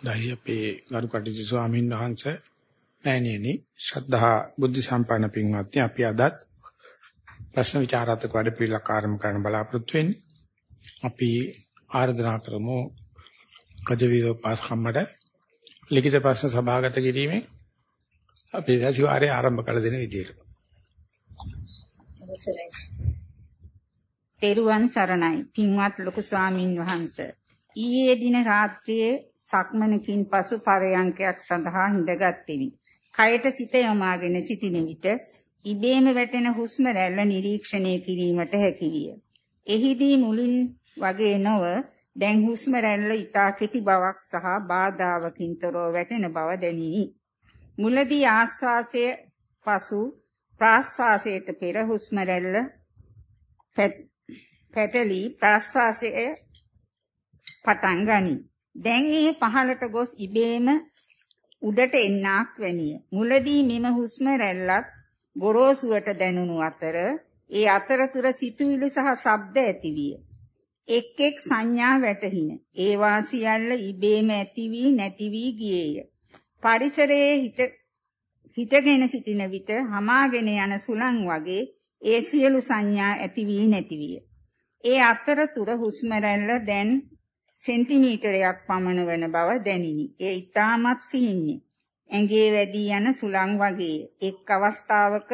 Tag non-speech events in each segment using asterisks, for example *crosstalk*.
දහයි අපේ ගරු කටයුතු ස්වාමීන් වහන්සේ මෑණියනි ශ්‍රද්ධා බුද්ධ සම්පන්න පින්වත්නි අපි අදත් ප්‍රශ්න විචාරාත්මක වැඩ පිළිවෙලක් ආරම්භ කරන්න බලාපොරොත්තු වෙන්නේ. අපි ආරාධනා කරමු කජවීරෝ පාස්කම්මඩ ලිඛිත ප්‍රශ්න සභාගත කිරීමේ අපේ සතිವಾರයේ ආරම්භ කළ දෙන විදියට. තෙරුවන් සරණයි පින්වත් ලොකු ස්වාමින් වහන්සේ ඊයේ දින රාත්‍රියේ සක්මනකින් පසු පරයන්කයක් සඳහා හිඳගත්ෙමි. කයට සිත යොමාගෙන සිටින විට ඉබේම වැටෙන හුස්ම රැල්ල නිරීක්ෂණය කිරීමට හැකියිය. එහිදී මුලින් වගේ නොව දැන් හුස්ම රැල්ල ඊතා කෙටි බවක් සහ බාධාවකින් තොරව වැටෙන බව දැනිනි. මුලදී ආශ්වාසය පසු ප්‍රාශ්වාසයට පෙර හුස්ම රැල්ල පැටලි ප්‍රාශ්වාසයේ පටන් ගනී. දැන් ඒ පහළට ගොස් ඉබේම උඩට එන්නක් වැනිය. මුලදී මෙම හුස්ම රැල්ලත් ගොරෝසුවට දැනුණු අතර ඒ අතරතුර සිතුවිලි සහ ශබ්ද ඇතිවිය. එක් එක් සංඥා වැටහින. ඒවා සියල්ල ඉබේම ඇති වී නැති වී ගියේය. පරිසරයේ හිත හිතගෙන සිටින විට hamaගෙන යන සුළං වගේ ඒ සියලු සංඥා ඇති වී නැති විය. ඒ අතරතුර හුස්ම රැල්ල දැන් සෙන්ටිමීටරයක් පමණ වන බව දැනිනි. ඒ ඊටමත් සිහින්නේ. ඇඟේ වැඩි යන සුළං වගේ. එක් අවස්ථාවක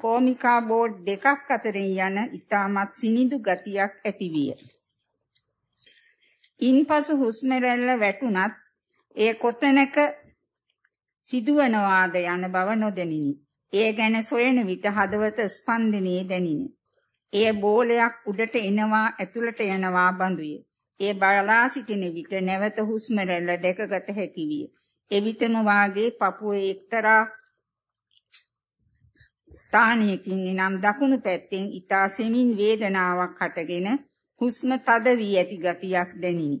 කෝමිකා බෝඩ් දෙකක් අතරින් යන ඊටමත් සිනිඳු ගතියක් ඇතිවිය. ඉන්පසු හුස්ම රැල්ල වැටුණත් එය කොතැනක සිදුවනවාද යන බව නොදැනිනි. එය ගැන සොයන විට හදවත ස්පන්දනයේ දැනිනි. එය බෝලයක් උඩට එනවා ඇතුළට යනවා බඳුය. ඒ බලා සිටින විට නැවත හුස්ම රැල්ල දැකගත හැකි විය. එවිටම වාගේ පපුවේ එක්තරා ස්ථානයකින් එනම් දකුණු පැත්තෙන් ඊතා සෙමින් වේදනාවක් හටගෙන හුස්ම තද වී ඇති ගතියක් දැනිනි.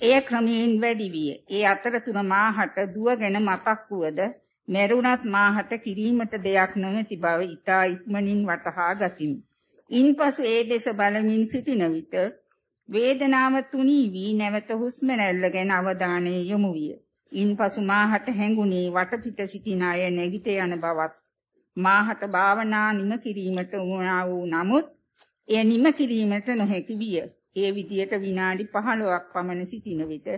එය ක්‍රමයෙන් වැඩි විය. ඒ අතරතුර මාහට දුවගෙන මතක් වුවද මෙරුණත් මාහට කිරීමට දෙයක් නොමැති බව ඊතා ඉක්මනින් වටහා ගතිමි. ඉන්පසු ඒ දෙස බලමින් සිටින විට වේදනාව තුනී වී නැවත හුස්ම රැල්ල ගැන අවධානය යොමු විය. ඉන්පසු මාහට හැඟුණේ වටපිට සිටින අය නැගිට යන බවත් මාහට භාවනා නිම කිරීමට උවමනා වූ නමුත් එය නිම කිරීමට නොහැකි විය. ඒ විදියට විනාඩි 15ක් පමණ සිටින විට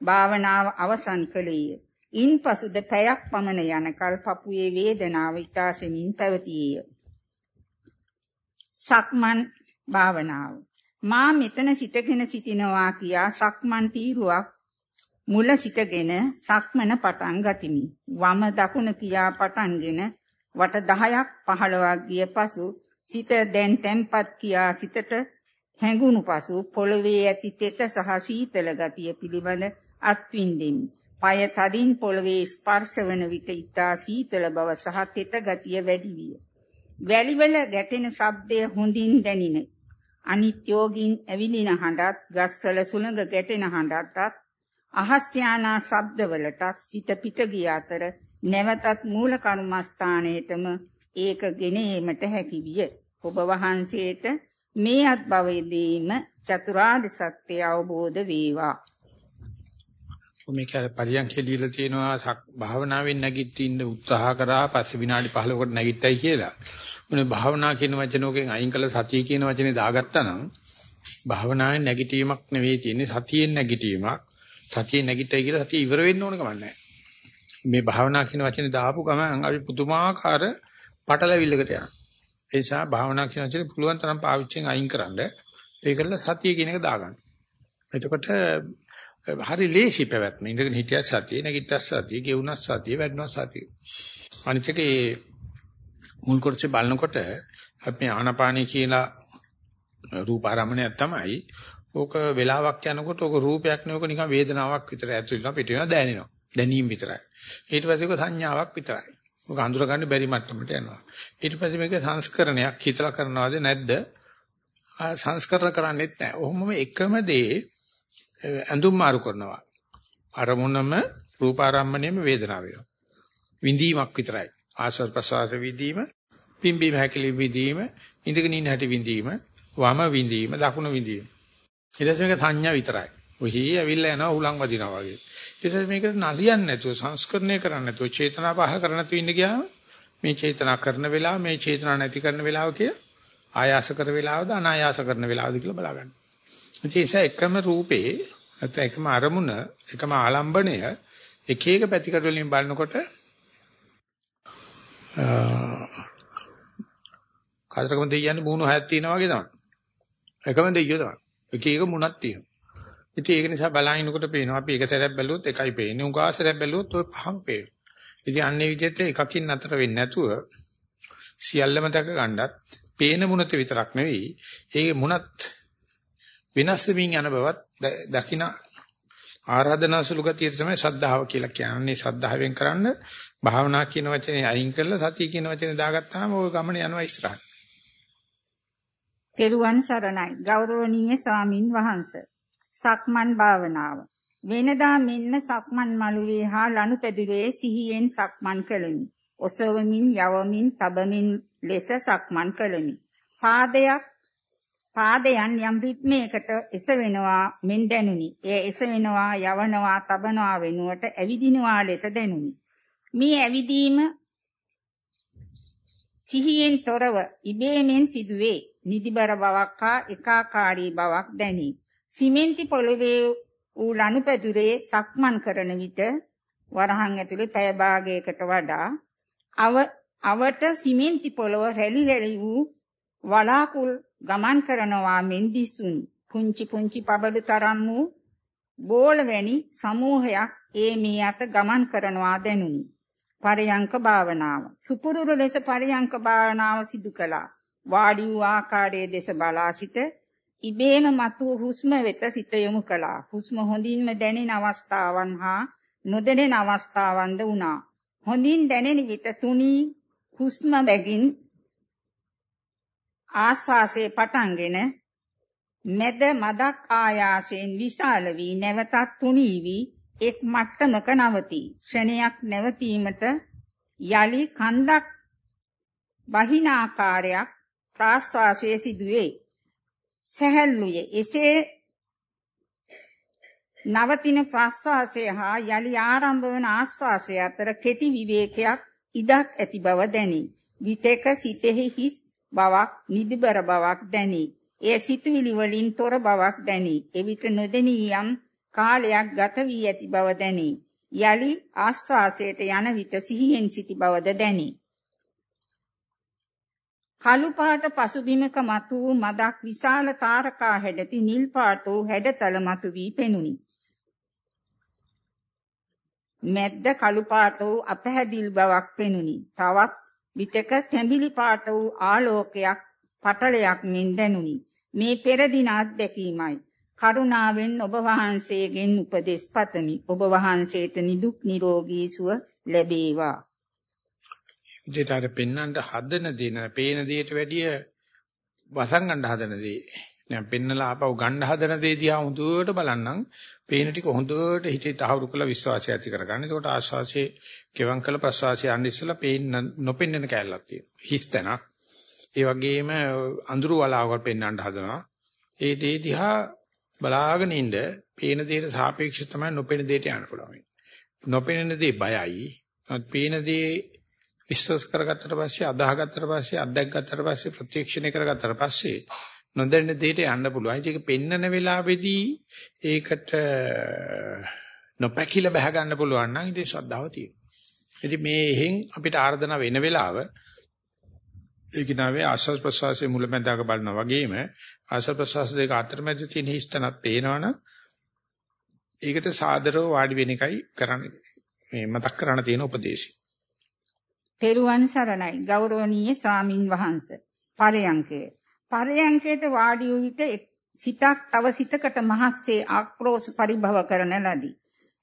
භාවනාව අවසන් කළේය. ඉන්පසුද පැයක් පමණ යනකල් පපුවේ වේදනාව ඊතාසෙමින් පැවතියේය. සක්මන් භාවනාව මා මෙතන සිටගෙන සිටිනවා කියා සක්මන් තීරුවක් මුල සිටගෙන සක්මන පටන් ගතිමි. වම දකුණ කියා පටන්ගෙන වට 10ක් 15ක් ගිය පසු සිත දැන් තැම්පත් කියා සිතට හැඟුණු පසු පොළවේ ඇති තෙත සහ සීතල ගතිය පිළිබඳ අත්විඳිමි. পায় තදින් පොළවේ ස්පර්ශ වන විට ඊතා සීතල බව සහ තෙත ගතිය වැඩි විය. වැලිවල ගැටෙන ශබ්දය හොඳින් දැනිනේ. අනිත්‍යෝගින් ඇවිදින හඬත් ගස්වල සුළඟ ගැටෙන හඬටත් අහස් යානා ශබ්දවලටත් සිත පිට ගිය අතර නැවතත් මූල කර්මස්ථානයේතම ඒක ගෙනීමට හැකි විය. ඔබ වහන්සේට මේ අත්භවයේදීම චතුරාර්ය සත්‍ය අවබෝධ වේවා. මේක පරියන්කේ දීලා තියෙනවා භාවනාවෙන් නැගිටින්න උත්සාහ කරා පස්සේ විනාඩි 15කට නැගිට්ටයි කියලා. මොනේ භාවනා කියන වචනෝකෙන් අයින් කළ සතිය කියන වචනේ දාගත්තා නම් භාවනාවේ නැගිටීමක් නෙවෙයි තියෙන්නේ සතියෙන් නැගිටීමක්. සතියෙන් නැගිටයි කියලා සතිය ඉවර වෙන්න ඕන කමක් නැහැ. මේ භාවනා කියන වචනේ දාපු ගමන් අපි පුදුමාකාර පටලැවිල්ලකට යනවා. ඒ නිසා භාවනා කියන වචනේ පුළුවන් තරම් පාවිච්චියෙන් අයින් කරන්න. ඒකල සතිය කියන එක දාගන්න. එතකොට හරි ලේසි පැවැත්ම. ඉඳගෙන හිටියත් සතිය, නැගිට්ටත් සතිය, ගෙවුනත් සතිය, වැඩනත් සතිය. අනිත් එකේ මුල් කොටසේ බලනකොට අපි ආනාපානිය කියලා රූපාරම්මණයක් තමයි. ඕක වෙලාවක් යනකොට ඕක රූපයක් නෙවෙයි ඕක නිකන් වේදනාවක් විතර ඇතුළේ වෙනවා පිට වෙනවා දැනෙනවා. දැනීම විතරයි. ඊට පස්සේ ඕක සංඥාවක් විතරයි. ඕක අඳුරගන්න බැරි මට්ටමට යනවා. ඊට පස්සේ මේක සංස්කරණයක් හිතලා කරනවද නැද්ද? සංස්කරණ කරන්නේත් නැහැ. ඔහොමම එකම දේ ඇඳුම් මාරු කරනවා. අරමුණම රූපාරම්මණයම වේදනාව වෙනවා. විඳීමක් විතරයි. ආස්වාද ප්‍රසවාස විඳීම පිම්බීම හැකිලි විඳීම, ඉඳගෙන ඉන්න හැටි විඳීම, වම විඳීම, දකුණ විඳීම. ඊට පස්සේ මේක සංඥා විතරයි. ඔහි ඇවිල්ලා යනවා උලන් වදිනවා වගේ. ඒසත් මේකට නලියන්නේ නැතුව සංස්කරණය කරන්නේ නැතුව චේතනා පහල කරන්න නැතුව ඉන්න ගියාම මේ චේතනා කරන වෙලාව මේ චේතනා නැති කරන වෙලාව කිය ආයාස කර වෙලාවද අනායාස කරන වෙලාවද කියලා බලා ගන්න. ඒ එකම රූපේ නැත්නම් එකම අරමුණ එකම ආලම්බණය එක එක පැතිකඩ වලින් බලනකොට කතරගම දෙයියන්නේ මූණු හයක් තියෙනවා වගේ තමයි. එකම දෙයියෝ තමයි. එක එක මුණක් තියෙනවා. ඉතින් ඒක නිසා බලහිනකොට පේනවා අපි එක සැරයක් බැලුවොත් එකයි පේන්නේ. උගා සැරයක් බැලුවොත් ඔය පහක් පේනවා. ඉතින් අන්නේ විදිහට එකකින් නතර වෙන්නේ නැතුව සියල්ලම දැක ගන්නත් පේන මුණත විතරක් නෙවෙයි ඒ මුණත් වෙනස් වෙමින් යන බවත් දකින ආරාධනා සුළු ගතිය තමයි ශ්‍රද්ධාව කියලා කියන්නේ. ශ්‍රද්ධාවෙන් කරන්න භාවනා කියන වචනේ අයින් කරලා සතිය කියන වචනේ දාගත්තාම ওই ගමන යනවා ඉස්සරහට. තෙරුවන් සරණයි ගෞරවනීය ස්වාමින් වහන්සේ. සක්මන් භාවනාව. වෙනදා මෙන්න සක්මන් මළුවේ හා ලනුපැදුරේ සිහියෙන් සක්මන් කළෙමි. ඔසවමින් යවමින් තබමින් ලෙස සක්මන් කළෙමි. පාදයක් පාදයන් යම් රිද්මයකට එසවෙනවා මෙන් දැනුනි. එය එසවෙනවා යවනවා තබනවා වෙනුවට ඇවිදිනවා ලෙස දැනුනි. මේ ඇවිදීම සිහියෙන් තොරව ඉබේමෙන් සිදුවේ. නිදිබර බවක් හා එකාකාරී බවක් දැනේ. සිමෙන්ති පොළවේ ඌ ලනුපැදුරේ සක්මන් කරන විට වරහන් ඇතුලේ පැය භාගයකට වඩා අව අවට සිමෙන්ති පොළව රැලි රැලි වූ වලාකුල් ගමන් කරනවා මෙන් දිස්සුනි. පුංචි පුංචි පබළු තරම් වූ බෝල වැනි සමූහයක් ඒ මේ අත ගමන් කරනවා දැනුනි. පරයන්ක භාවනාව. සුපුරුරු ලෙස පරයන්ක භාවනාව සිදු කළා. වාඩි වූ ආකාරයේ දෙස බලා සිට ඉබේම මතු හුස්ම වෙත සිත යොමු කළා. හුස්ම හොඳින්ම දැනෙන අවස්ථාවන් හා නොදැනෙන අවස්ථාවන්ද වුණා. හොඳින් දැනෙන විට තුනී හුස්ම බැගින් ආස්වාසේ පටන්ගෙන මෙද මදක් ආයාසයෙන් විශාල වී නැවතත් තුනී වී එක් මට්ටමක නවතී. ක්ෂණයක් නැවතීමට යලි කන්දක් බහින ආකාරයක් ප්‍රාස්වාසයේ සිදුවේ. සැහැල්ලුය. එසේ නවතින ප්‍රාස්වාසය හා යලි ආරම්භ වන ආස්වාසය අතර කෙටි විවේකයක් ඉඩක් ඇති බව දැනේ. විතක සිතෙහි හිස් බවක් නිදිබර බවක් දැනේ. එය සිතුවිලි වලින් තොර බවක් දැනේ. එවිට නොදෙනී යම් කාලයක් ගත වී ඇති බව දැනේ. යලි ආස්වාසයට යන විට සිහියෙන් සිටි බවද දැනේ. කළු පාට පසුබිමක මතු වූ මදක් විශාල තාරකා හැඩති නිල් පාට වූ හැඩතල මතු වී පෙනුනි. මැද්ද කළු පාට වූ අපහැදිල් බවක් පෙනුනි. තවත් විටක තැඹිලි පාට වූ ආලෝකයක් පටලයක් මෙන් දැනුනි. මේ පෙර දින අත්දැකීමයි. කරුණාවෙන් ඔබ වහන්සේගෙන් උපදෙස් පතමි. ඔබ වහන්සේට නිදුක් නිරෝගී සුව ලැබේවා. ඉතින් අර පෙන්නන්න හදන දේ නෑ පේන දෙයට වැඩිය වසංගන්න හදන දේ. දැන් පෙන්නලා ආපහු ගන්න හදන දේ දිහා හොඳට බලන්නම් පේන ටික හොඳට හිතේ තහවුරු කරලා විශ්වාසය ඇති කරගන්න. ඒකට ආශ්වාසයේ කෙවන් කළ ප්‍රශ්වාසය යන්න ඉස්සලා පේන්න නොපෙන්නන කැලලක් තියෙනවා. හිස් තැනක්. ඒ වගේම අඳුරු වලාවකට පෙන්වන්න හදනවා. ඒ දේ දිහා බලාගෙන ඉන්න පේන දෙයට සාපේක්ෂව තමයි නොපෙන දෙයට යන්න පුළුවන්. නොපෙනෙන දේ බයයි. පේන දේ විශ්වාස කරගත්තට පස්සේ අදාහගත්තට පස්සේ අත්දැකගත්තට පස්සේ ප්‍රත්‍යක්ෂණය කරගත්තට පස්සේ නොදැන්න දෙයට යන්න පුළුවන්. ඒක පෙන්නන වෙලාවේදී ඒකට නොපැකිල බහ ගන්න පුළුවන් නම් ඉතින් ශ්‍රද්ධාව තියෙනවා. ඉතින් මේ එහෙන් අපිට ආර්දනා වෙන වෙලාව ඒක නාවේ ආස්වාද ප්‍රසවාසයේ මුලැමැදාක බලනවා වගේම ආස්වාද ප්‍රසවාස දෙක අතරමැද තියෙන හිස්තනක් පේනවනම් ඒකට සාදරව වාඩි වෙන එකයි කරන්නේ මේ මතක් කරන්න තියෙන උපදේශය. පෙරුවන් සරණයි ගෞරවනීය ස්වාමින් වහන්සේ පරයන්කය පරයන්කයට වාඩි වූ විට සිතක් තව සිතකට මහත්සේ ආක්‍රෝෂ පරිභව කරන ලදී.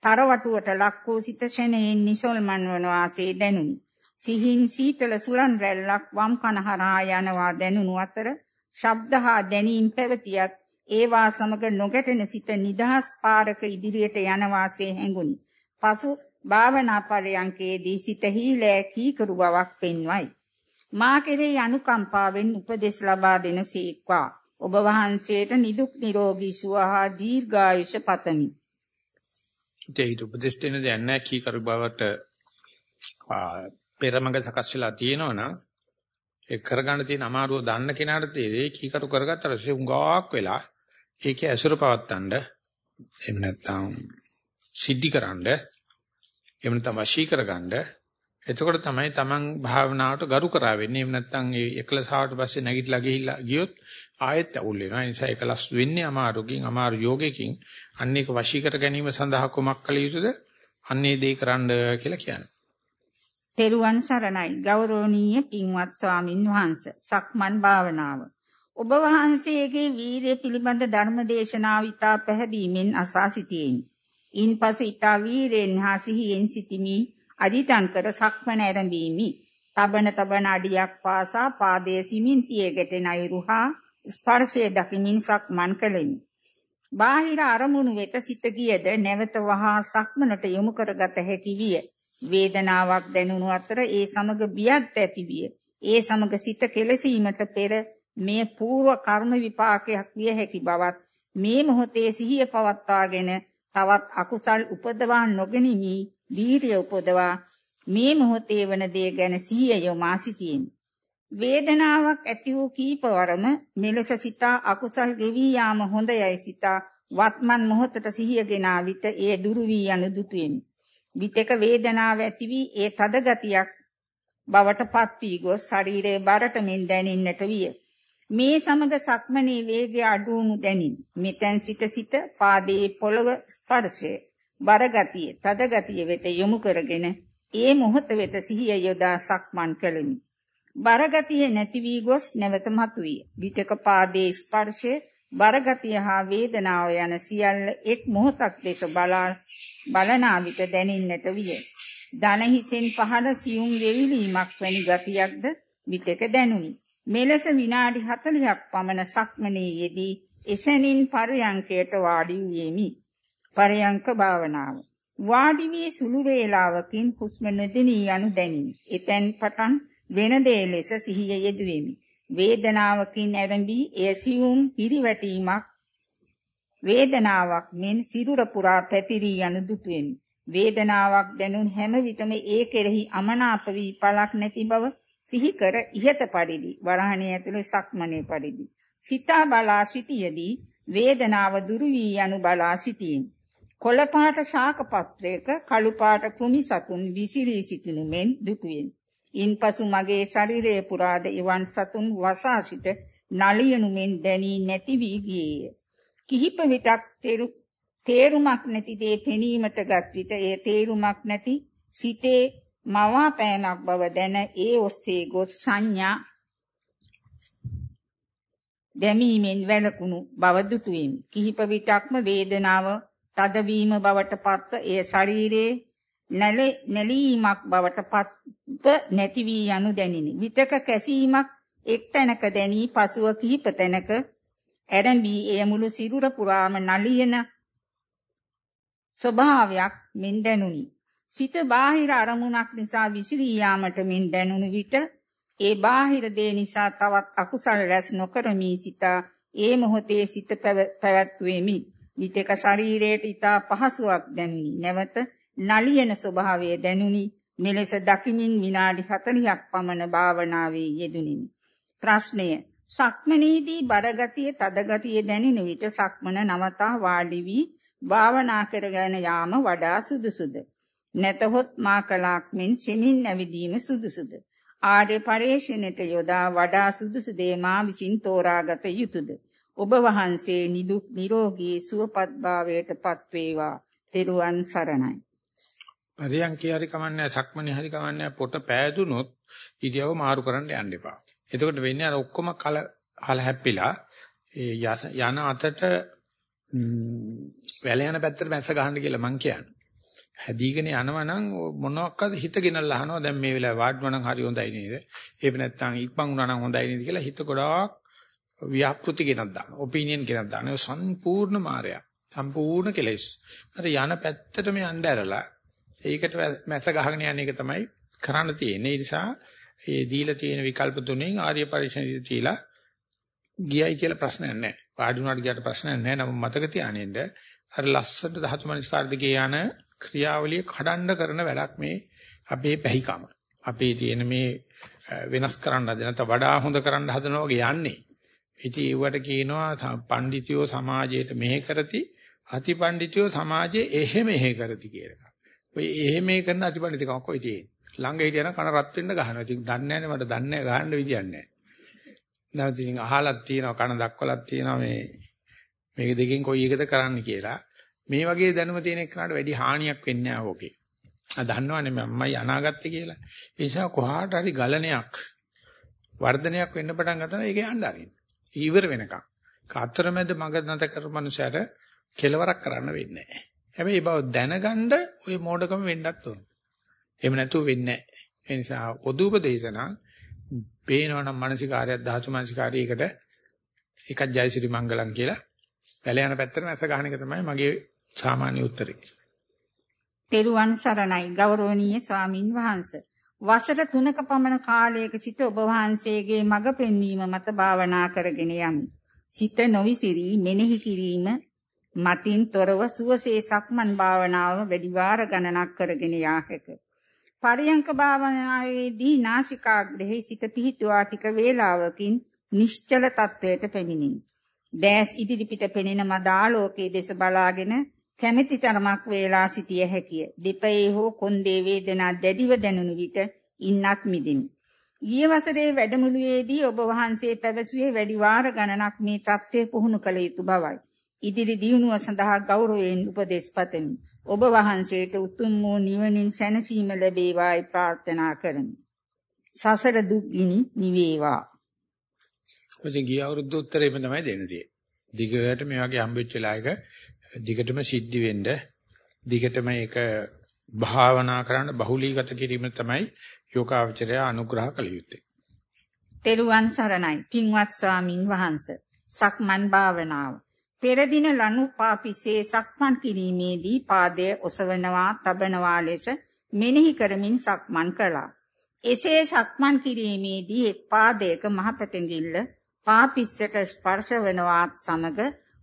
තරවටුවට ලක් වූ සිත ෂණයෙන් නිසල්මන් වන වාසේ දැනුනි. සිහින් සීතල සුලන් රැල්ලක් වම් කන හරහා යනවා දැනුණු අතර ශබ්ද හා දැනීම් පැවතියත් ඒවා සමග නොගැටෙන සිත නිදහස් පාරක ඉදිරියට යන වාසේ හැඟුනි. පසු භාවනා පරයන්කේදී සිතෙහි ලෑකීකරු බවක් පෙන්වයි. මා කෙරෙහි අනුකම්පාවෙන් උපදෙස් ලබා දෙන සීක්වා. ඔබ වහන්සේට නිදුක් නිරෝගී සුව හා දීර්ඝායුෂ පතමි. ඒක උපදේශ දෙන්න දෙයක් නැහැ. කීකරු බවට පෙරමග සකස් වෙලා තියෙනවනම් ඒ කරගන්න තියෙන අමාරුව දන්න කෙනාට තේරෙයි. කීකරු කරගත්තට පස්සේ උඟාවක් වෙලා ඒකේ ඇසුර පවත්තන්න. එහෙම නැත්නම් සිද්ධිකරනද එහෙම නැත්නම් වශී කරගන්න එතකොට තමයි Taman භාවනාවට ගරු කරා වෙන්නේ. එහෙම නැත්නම් ඒ එකලසාවට පස්සේ නැගිටලා ගිහිල්ලා ගියොත් ආයෙත් අවුල් වෙනවා. ඒ නිසා එකලස් වෙන්නේ අමාරුකින් අමාරු යෝගයකින් අන්න ඒක වශී කර ගැනීම සඳහා කොමක් කළ යුතුද? අන්නේ දේ කරන්න කියලා කියන්නේ. තෙරුවන් සරණයි ගෞරවනීය පින්වත් ස්වාමින් වහන්සේ සක්මන් භාවනාව ඔබ වහන්සේගේ වීරිය පිළිබඳ ධර්ම දේශනාව ඉතා පැහැදීමෙන් අසා සිටියෙමි. ඉන්පසු ඉතා වීරෙන් හා සිහියෙන් සිටිමි අදිතන් කර සක්මන ආරම්භීමි. තබන තබන අඩියක් පාසා පාදයේ සිමින්තියේ ගැටෙන අයුරුහා ස්පර්ශයේ දකිමින් සක්මන් කළෙමි. බාහිර අරමුණු වෙත සිත ගියද නැවත වහා සක්මනට යොමු කරගත හැකි විය. වේදනාවක් දැනුණු අතර ඒ සමග බියක් ඇති විය. ඒ සමග සිත කෙලසීමට පෙර මේ పూర్ව කර්ම විපාකයක් විය හැකි බවත් මේ මොහොතේ සිහිය පවත්වාගෙන තවත් අකුසල් උපදවා නොගනිමි වීරිය උපදවා මේ මොහොතේ වන දේ ගැන සිහිය යොමා සිටින් වේදනාවක් ඇති වූ කීපවරම මෙලෙස සිතා අකුසල් ගෙවි යාම හොඳයයි සිතා වත්මන් මොහොතට සිහිය ගෙනා විට ඒ දුරු වී යන දුටුවෙමි විතක වේදනාව ඇති වී ඒ තද ගතියක් බවට පත් වී ගොස් ශරීරයේ බරට මෙන් දැනෙන්නට විය. මේ සමග සක්මනේ වේගය අඩු වුණු දැනින් මෙතෙන් සිට සිට පාදයේ පොළව ස්පර්ශය බරගතිය තදගතිය වෙත යොමු කරගෙන ඒ මොහොත වෙත සිහිය යොදා සක්මන් කළෙමි. බරගතිය නැති වී ගොස් නැවත මතුවිය විතක පාදයේ ස්පර්ශය බරගතිය හා වේදනාව යන සියල්ල එක් මොහොතක් ලෙස බලා බලනා විට දැනින්නට විය. දන හිසෙන් පහළ සියුම් වෙවිලීමක් වැනි ගතියක්ද විතක දැනුනි. මෙලෙස විනාඩි 40ක් පමණ සක්මනේ යෙදී එසැනින් පරයන්කයට වාඩි වූෙමි. පරයන්ක භාවනාව. වාඩි වී සුළු වේලාවකින් හුස්ම නොදෙනී යනු දැනිනි. එතෙන් පටන් වෙන දේ ලෙස සිහිය යෙදුවෙමි. වේදනාවකින් ඇරඹී එය සියුම් හිරිවැටීමක් වේදනාවක් මෙන් සිරුර පුරා පැතිරී යනු දුටුවෙමි. වේදනාවක් දැනුන් හැම විටම ඒ කෙරෙහි අමනාප වී පළක් නැති බව සිහි කර ඉහත පරිදි වරහණේ ඇතුළේ සක්මනේ පරිදි සිතා බලා සිටියේදී වේදනාව දුරු වී යනු බලා සිටින් කොළ පාට ශාක පත්‍රයක කළු පාට කෘමි සතුන් විසිරී සිටිනු මෙන් දුටුවෙන් ඉන්පසු මගේ ශරීරයේ පුරාද එවන් සතුන් වසා සිට නලියනු මෙන් දැනී නැති වී ගියේය කිහිප විටක් තේරුමක් නැති දේ පෙනීමටගත් විට ඒ තේරුමක් නැති සිතේ මවා පෑමක් බව දැන ඒ ඔස්සේ ගොස් සංඥා දැමීමෙන් වැළකුණු බව දුටුවෙමි. කිහිප විටක්ම වේදනාව තදවීම බවට පත්ව එය ශරීරයේ නැලීමක් බවට පත්ව නැති වී යනු දැනිනි. විතක කැසීමක් එක් තැනක දැනී පසුව කිහිප තැනක ඇරඹී එය මුළු සිරුර පුරාම නලියන ස්වභාවයක් මෙන් දැනුනි. සිත බාහිර අරමුණක් නිසා විසිරී යාමට මින් දැනුණු විට ඒ බාහිර දේ නිසා තවත් අකුසල රැස් නොකරමි සිතා ඒ මොහොතේ සිත පැවැත්වෙමි විතක ශරීරයට ඊතා පහසුවක් දැනුනි. නැවත නලියන ස්වභාවය දැනුනි. මෙලෙස දකිමින් විනාඩි 40ක් පමණ භාවනාවේ යෙදුණෙමි ප්‍රශ්නය. සක්මනේදී බරගතිය තදගතිය දැනෙන විට සක්මන නවතා වාඩි වී භාවනා කරගෙන යාම වඩා සුදුසුද? නැතහොත් මා කලක් මෙන් සෙමින් නැවිදීම සුදුසුද? ආර්ය පරිශ්‍රණයට යොදා වඩා සුදුසු දේ මා විසින් තෝරාගත යුතුයද ඔබ වහන්සේ නිදුක් නිරෝගී සුවපත් භාවයට පත් වේවා තෙරුවන් සරණයි. පරියන්කේ හරි කමන්නේ සක්මනේ හරි කමන්නේ පොට පෑදුනොත් ඉරියව මාරු කරන්න යන්න එපා. එතකොට වෙන්නේ අර ඔක්කොම කල හල හැප්පිලා ඒ යන අතට වැල යන පැත්තට මැස්ස ගහන්න කියලා මං කියන්නේ. හැදීගෙන යනවා නම් මොනවාක්වත් හිත ගෙනල්ලා අහනවා. දැන් මේ වෙලාවේ වාඩ්ම නම් හරි හොඳයි නේද? එහෙම නැත්නම් ඉක්මන් වුණා නම් හොඳයි නේද කියලා හිත ගොඩාක් ව්‍යාපෘති ගෙනත් දානවා. ඔපිනියන් ගෙනත් දානවා. සම්පූර්ණ මායя. සම්පූර්ණ කෙලෙස්. අර යන පැත්තටම යන්න ඇරලා ඒකට මැස ගහගෙන යන එක තමයි කරන්න තියෙන්නේ. ඒ නිසා මේ දීලා තියෙන විකල්ප තුනෙන් ආර්ය පරිශ්‍රණය තියලා ගියයි කියලා ප්‍රශ්නයක් නැහැ. වාඩි වුණාට ගියට ප්‍රශ්නයක් නැහැ. නමුත් මතක තියාගන්න අර ලස්සන ධාතු මනස්කාර දිගේ යන ක්‍රියාවලිය කඩන්න කරන වැඩක් මේ අපේ පැහිකම. අපේ තියෙන මේ වෙනස් කරන්න හදන නැත්නම් වඩා හොඳ කරන්න හදනවා වගේ යන්නේ. ඉතින් ඒවට කියනවා පඬිතියෝ සමාජයට මෙහෙ කරති අතිපඬිතියෝ සමාජයේ එහෙ මෙහෙ කරති කියලා. ඔය එහෙ මෙහෙ කරන අතිපඬිතිකම කොයි තියෙන්නේ? ළඟ හිටියන කන රත් වෙන්න ගහනවා. ඉතින් දන්නේ නැහැ මට දන්නේ නැහැ ගහන්න විදියක් නැහැ. දැන් ඉතින් අහලක් තියෙනවා කන දක්වලක් තියෙනවා මේ මේක දෙකෙන් කොයි එකද කරන්න කියලා. මේ වගේ දැනුම තියෙන එකට වැඩි හානියක් වෙන්නේ නැහැ ඕකේ. ආ දන්නවනේ මමයි අනාගත්තේ කියලා. ඒ නිසා කොහාට හරි ගලණයක් වර්ධනයක් වෙන්න පටන් ගන්නවා ඒක යන්න ආරින්න. ඊවර වෙනකම්. කාතරමැද මඟ නැත කර මනුෂයාට කෙලවරක් කරන්න වෙන්නේ නැහැ. හැබැයි ඒ බව දැනගන්න ওই මෝඩකම වෙන්නත් ඕන. එහෙම නැතුව වෙන්නේ නැහැ. ඒ නිසා පොදුපදේශනා පේනවනම් මානසිකාරයක් ධාතු මානසිකාරයකට එකක් ජයසිරි මංගලම් කියලා වැල යන පැත්තට නැස ගන්න එක තමයි මගේ සාමාන්‍ය උත්තරේ. තෙරුවන් සරණයි ගෞරවනීය ස්වාමින් වහන්සේ. වසර 3ක පමණ කාලයක සිට ඔබ වහන්සේගේ මඟ පෙන්වීම මත භාවනා කරගෙන යමි. සිත නොවිසිරී මෙනෙහි කිරීම මතින් තොරව සුවසේ සක්මන් භාවනාව වැඩි වාර ගණනක් කරගෙන යා හැකිය. පරියංක භාවනාවේදී නාසිකාග්‍රෙහි සිත පිහිටුවා ටික වේලාවකින් නිශ්චල තත්වයට පැමිණිනි. දැස් ඉදිරිපිට පෙනෙන මදාලෝකයේ දෙස බලාගෙන කැමැති තරමක් වේලා සිටිය හැකිය. දෙපයේ හෝ කොන්දේ වේදනා දැඩිව දැනුණු විට ඉන්නත් මිදිමි. ගිය වසරේ වැඩමුළුවේදී ඔබ වහන්සේ පැවසුවේ වැඩි වාර ගණනක් මේ தත්ත්වය පුහුණු කළ යුතු බවයි. ඉදිරි දියුණුව සඳහා ගෞරවයෙන් උපදෙස් පතමි. ඔබ වහන්සේට උතුම් වූ නිවනින් සැනසීම ලැබේවායි ප්‍රාර්ථනා කරමි. සසර දුක් ගිනි නිවේවා. ඔය ගිය අවුරුද්ද උත්තරේම තමයි දෙන්න තියෙන්නේ. දිගට මේ වගේ හම්බෙච්ච වෙලාවක දිගටම සිද්ධි වෙන්න දිගටම ඒක භාවනා කරන්න බහුලීගත කිරීම තමයි යෝගාවචරය අනුග්‍රහ කළ යුත්තේ. තෙරුවන් සරණයි පින්වත් ස්වාමින් වහන්සේ. සක්මන් භාවනාව. පෙර දින ලනු පාපිසේ සක්මන් කිරීමේදී පාදය ඔසවනවා, තබනවා ලෙස මෙනෙහි කරමින් සක්මන් කළා. එසේ සක්මන් කිරීමේදී එක් පාදයක මහ පැටඟිල්ල පාපිස්සට ස්පර්ශ වනවත් සමග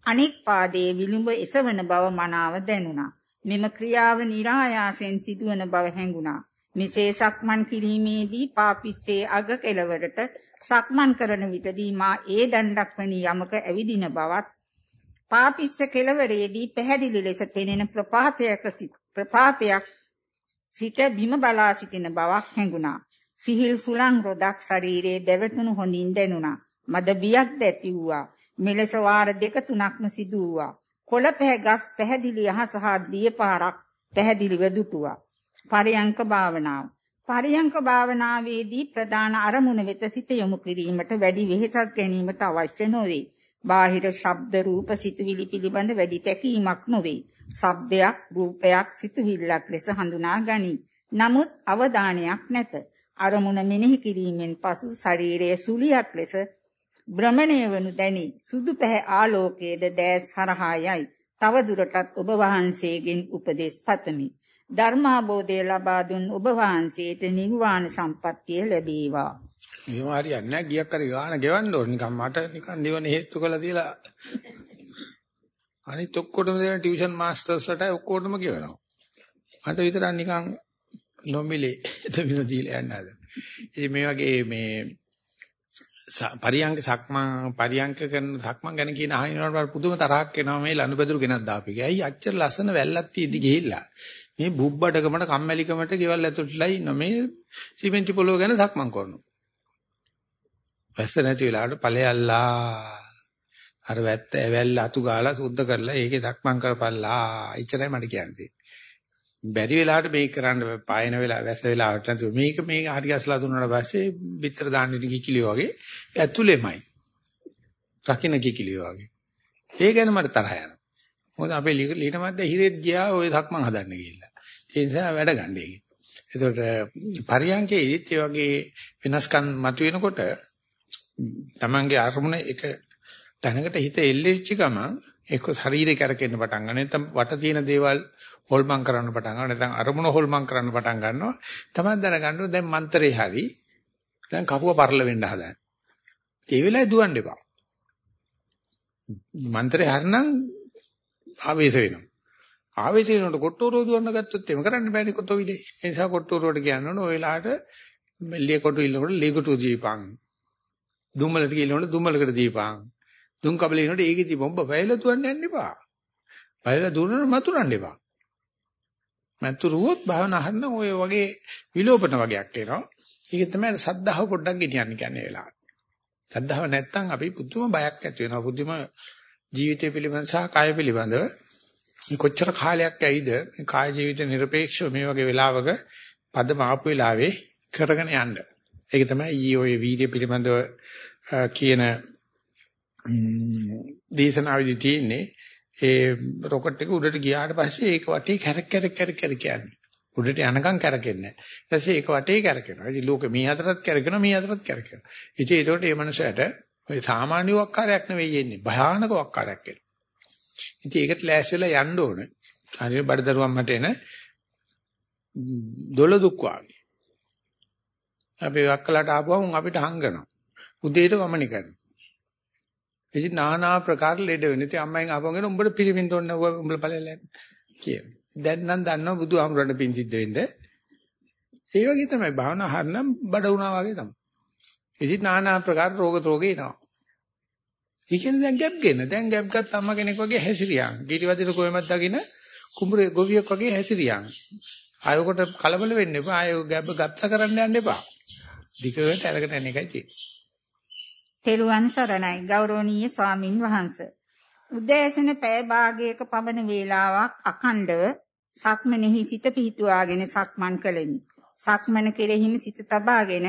අනෙක් පාදයේ විලුඹ එසවන බව මනාව දැනුණා. මෙම ක්‍රියාව નિરાයාසයෙන් සිදුවන බව හැඟුණා. මෙසේ සක්මන් කිරීමේදී පාපිස්සේ අග කෙළවරට සක්මන් කරන විටදී මා ඒ දණ්ඩක් වැනි යමක ඇවිදින බවත් පාපිස්ස කෙළවරේදී පැහැදිලි ලෙස පෙනෙන ප්‍රපාතයක ප්‍රපාතයක් සිට බිම බලා සිටින බවක් හැඟුණා. සිහිල් සුලං රොදක් ශරීරයේ දැවටුණු හොඳින් දැනුණා. මද බියක් දැති වූවා. මෙලෙස වාර දෙක තුනක්ම සිදු වූවා. කොළ පැහැ ගස් පැහැදිලි අහස හා දියපාරක් පැහැදිලිව දුටුවා. පරියංක භාවනාව. පරියංක භාවනාවේදී ප්‍රධාන අරමුණ වෙත සිත යොමු කිරීමට වැඩි වෙහෙසක් ගැනීමට අවශ්‍ය නොවේ. බාහිර ශබ්ද රූප සිතුවිලි පිළිබඳ වැඩි තැකීමක් නොවේ. ශබ්දයක් රූපයක් සිතුවිල්ලක් ලෙස හඳුනා ගනී. නමුත් අවධානයක් නැත. අරමුණ මෙනෙහි කිරීමෙන් පසු ශරීරයේ සුලියක් ලෙස භ්‍රමණය වනු දැනි සුදු පැහැ ආලෝකයේද දැස් හරහා යයි. තව දුරටත් ඔබ වහන්සේගෙන් උපදෙස් පතමි. ධර්මාබෝධය ලබා දුන් ඔබ වහන්සේට නිර්වාණ සම්පත්තිය ලැබේවා. එහෙම හරියන්නේ නැහැ. ගියක් හරි ගාන ගෙවන්න ඕන. නිකන් මට නිකන් නිවන හේතු කළා තියලා අනිත් ඔක්කොටම දෙන ටියුෂන් මාස්ටර්ස්ලට ඔක්කොටම ගෙවනවා. මට විතරක් නිකන් නොමිලේ දෙවින *laughs* දීලා යන්න හදන. ඉතින් මේ වගේ මේ පරියංග සක්මන් පරියංග කරන සක්මන් ගැන කියන අහිනවට පුදුම තරහක් එනවා මේ ලනුපැදුරු ගෙනත් දාපේ. ඇයි අච්චර ලස්සන වැල්ලක් තියෙදි ගිහිල්ලා. මේ බුබ්බඩකමට කම්මැලිකමට ගෙවල් ඇතුළටලා ඉන්න මේ සිමෙන්ති පොලොව ගැන සක්මන් කරනවා. වැස්ස නැති වෙලාවට ඵලයල්ලා අර වැත්ත ඇවැල්ල අතු ගාලා සුද්ධ කරලා ඒකේ දක්මන් කරපල්ලා. එච්චරයි මට කියන්නේ. බැරි වෙලාවට මේක කරන්න පායන වෙලාව වැස්ස වෙලාවට නැතුව මේක මේක හරි ගැස්ලා දුන්නාට පස්සේ පිටර දාන්න ඉන්න කිකිලිය වගේ ඇතුළෙමයි. රකින්න කිකිලිය වගේ. ඒ ගැන මට තරහ යනවා. මොකද අපේ ලීන මැද්ද හිරෙත් ගියා ඔය සක්මන් හදන්න ගිහිල්ලා. ඒ නිසා වැඩ ගන්න ඒක. ඒතකොට පරියන්කේදීත් ඒ වගේ වෙනස්කම් මතුවෙනකොට තමන්ගේ අරමුණ එක තැනකට හිත එල්ලෙච්ච ගමන් එක්ක ශරීරේ කැරකෙන්න පටන් ගන්න. නැත්නම් වට තියෙන දේවල් හොල්මන් කරන්න පටන් ගන්නවා. නැත්නම් අරමුණ හොල්මන් කරන්න පටන් ගන්නවා. තමයි දැනගන්න දැන් මන්තරේ හරි දැන් කපුව පරල වෙන්න හදන. ඒ වෙලාවේ දුවන්න එපා. මන්තරේ හරිනම් ආවේශ වෙනවා. ආවේශ වෙනකොට කොට්ටෝරුව දුවන්න ගත්තොත් එම කරන්න බෑනේ කොටෝවිලේ. ඒ නිසා කොට්ටෝරුවට කියන්න ඕන ඔය වෙලාවට ලිය කොටු ඉල්ලනකොට ලිය කොටු දීපං. දුම්මලට කියනකොට දුම්මලකට දීපං. දුම් කබලේ ඉන්නකොට ඒකේ තිබො ඔබ වැයලා දුවන්න යන්න එපා. වැයලා දුවනොත් මතුරන්න එපා. මැතුරුවොත් භාවනා කරන ඔය වගේ විලෝපන වගේක් එනවා. ඒක තමයි සද්ධාව පොඩ්ඩක් ගෙනියන්න කියන්නේ වෙලාව. සද්ධාව නැත්තම් අපි පුදුම බයක් ඇති වෙනවා. පුදුම ජීවිතය පිළිබඳ සහ කාය පිළිබඳව කොච්චර කාලයක් ඇයිද මේ කාය ජීවිත নিরপেক্ষව මේ වගේ වෙලාවක පදම ආපු වෙලාවේ කරගෙන යන්න. ඒක තමයි ඊයේ වීර්ය පිළිබඳව කියන දේශනාවේදී තියෙන්නේ ඒ රොකට් එක උඩට ගියාට පස්සේ ඒක වටේ කැරක් කැරක් කැරක් කැරක් කියන්නේ. උඩට යනකම් කැරකෙන්නේ නැහැ. ඊට පස්සේ ඒක වටේ කැරකෙනවා. ඉතින් ලෝකෙ මේ අතරත් කැරකෙනවා මේ අතරත් කැරකෙනවා. ඉතින් ඒකට මේ මනුස්සයාට ඔය සාමාන්‍ය වක්කාරයක් නෙවෙයි එන්නේ. භයානක වක්කාරයක් එන්නේ. ඉතින් ඒකට ලෑස්තිලා යන්න ඕන. හරියට බඩදරුවන් මට එන දොළ දුක් වාගේ. අපි වක්කලට ආපුවම අපිට හංගනවා. උදේට වමනි කරනවා. ඉතින් নানা ප්‍රකාර ලෙඩ වෙන. ඉතින් අම්මෙන් ආපුවම උඹට පිළිමින්ට ඕන උඹලා බලලා කියන. දැන් නම් දන්නවා බුදුහාමුදුරන්ට පින් සිද්ධ වෙන්න. ඒ වගේ තමයි භාවනා හරනම් බඩ වුණා වගේ තමයි. ඉතින් নানা ප්‍රකාර රෝග රෝග එනවා. ඊගෙන දැන් ගැප් ගන්න. දැන් ගැප් ගත්ත අම්මා කෙනෙක් වගේ හැසිරියන්. කීටිවදින කොෙමත් දකින්න කුඹුරේ ගොවියෙක් වගේ හැසිරියන්. ආයෝකට කලබල වෙන්න එපා. ආයෝ ගැබ් ගත්ත කරන්න යන්න එපා. දිගට අරගෙන යන එකයි තියෙන්නේ. තෙරුවන් සරණයි ගෞරවනීය ස්වාමින් වහන්සේ. උදෑසන පැය භාගයක පමණ වේලාවක් අඛණ්ඩව සක්මනෙහි සිත පිහිටුවාගෙන සක්මන් කළෙමි. සක්මන කෙරෙහිම සිත තබාගෙන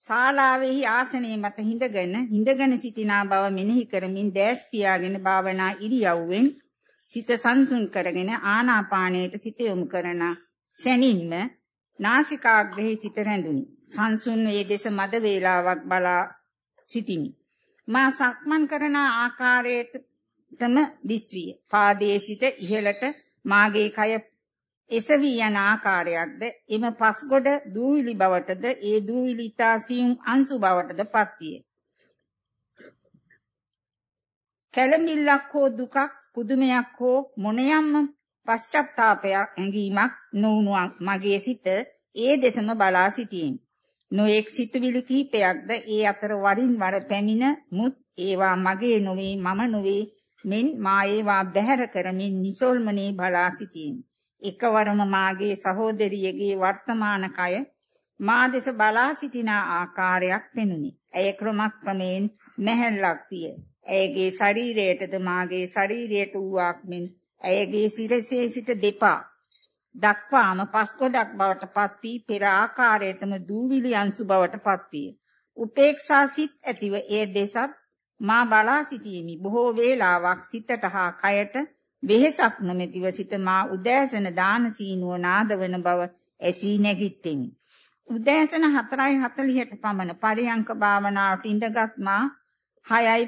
ශාලාවේහි ආසනයේ මත හිඳගෙන හිඳගෙන සිටිනා බව මෙනෙහි කරමින් දැස් පියාගෙන භාවනා ඉරියව්වෙන් සිත සංසුන් කරගෙන ආනාපානයට සිත යොමු කරන සැනින්ම නාසිකාග්‍රේ සිත රැඳුනි. සංසුන් වේ දෙස මද වේලාවක් බලා සිටිමි. මා සක්මන් කරන ආකාරයටම දිස්විය. පාදයේ සිට ඉහළට මාගේ කය එසවි යන ආකාරයක්ද එම පස්ගොඩ දූවිලි බවටද ඒ දූවිලි තාසියුම් අංශු බවටද පත්විය. කැළඹිල්ලක් හෝ දුකක් පුදුමයක් හෝ මොනියම්ම පශ්චාත්තාපයක් ඇඟීමක් නොවුණු මගේ සිත ඒ දෙසම බලා සිටින්. නොඑක් සිතුවිලි කිහිපයක්ද ඒ අතර වරින් වර පැමිණ මුත් ඒවා මගේ නොවේ මම නොවේ මෙන් මා ඒවා බැහැර කරමින් නිසල්මනේ බලා සිටින්. එකවරම මාගේ සහෝදරියගේ වර්තමාන කය මා දෙස බලා සිටින ආකාරයක් පෙනුනි. ඇය ක්‍රමක්‍රමයෙන් මැහැල්ලක් විය. ඇයගේ ශරීරයටද මාගේ ශරීරයට වූවක් මෙන් ඇයගේ සිරසේ සිට දෙපා දක්වාම පස් ගොඩක් බවට පත් වී පෙර ආකාරයටම දූවිලි අංශු බවට පත් විය. උපේක්ෂා සිත් ඇතිව ඒ දෙසත් මා බලා සිටීමි. බොහෝ වේලාවක් සිතට හා කයට වෙහෙසක් නොමැතිව සිට මා උදෑසන දාන සීනුව නාදවන බව ඇසී නැගිට්ටෙමි. උදෑසන 4:40ට පමණ පරියංක භාවනාවට ඉඳගත් මා 6යි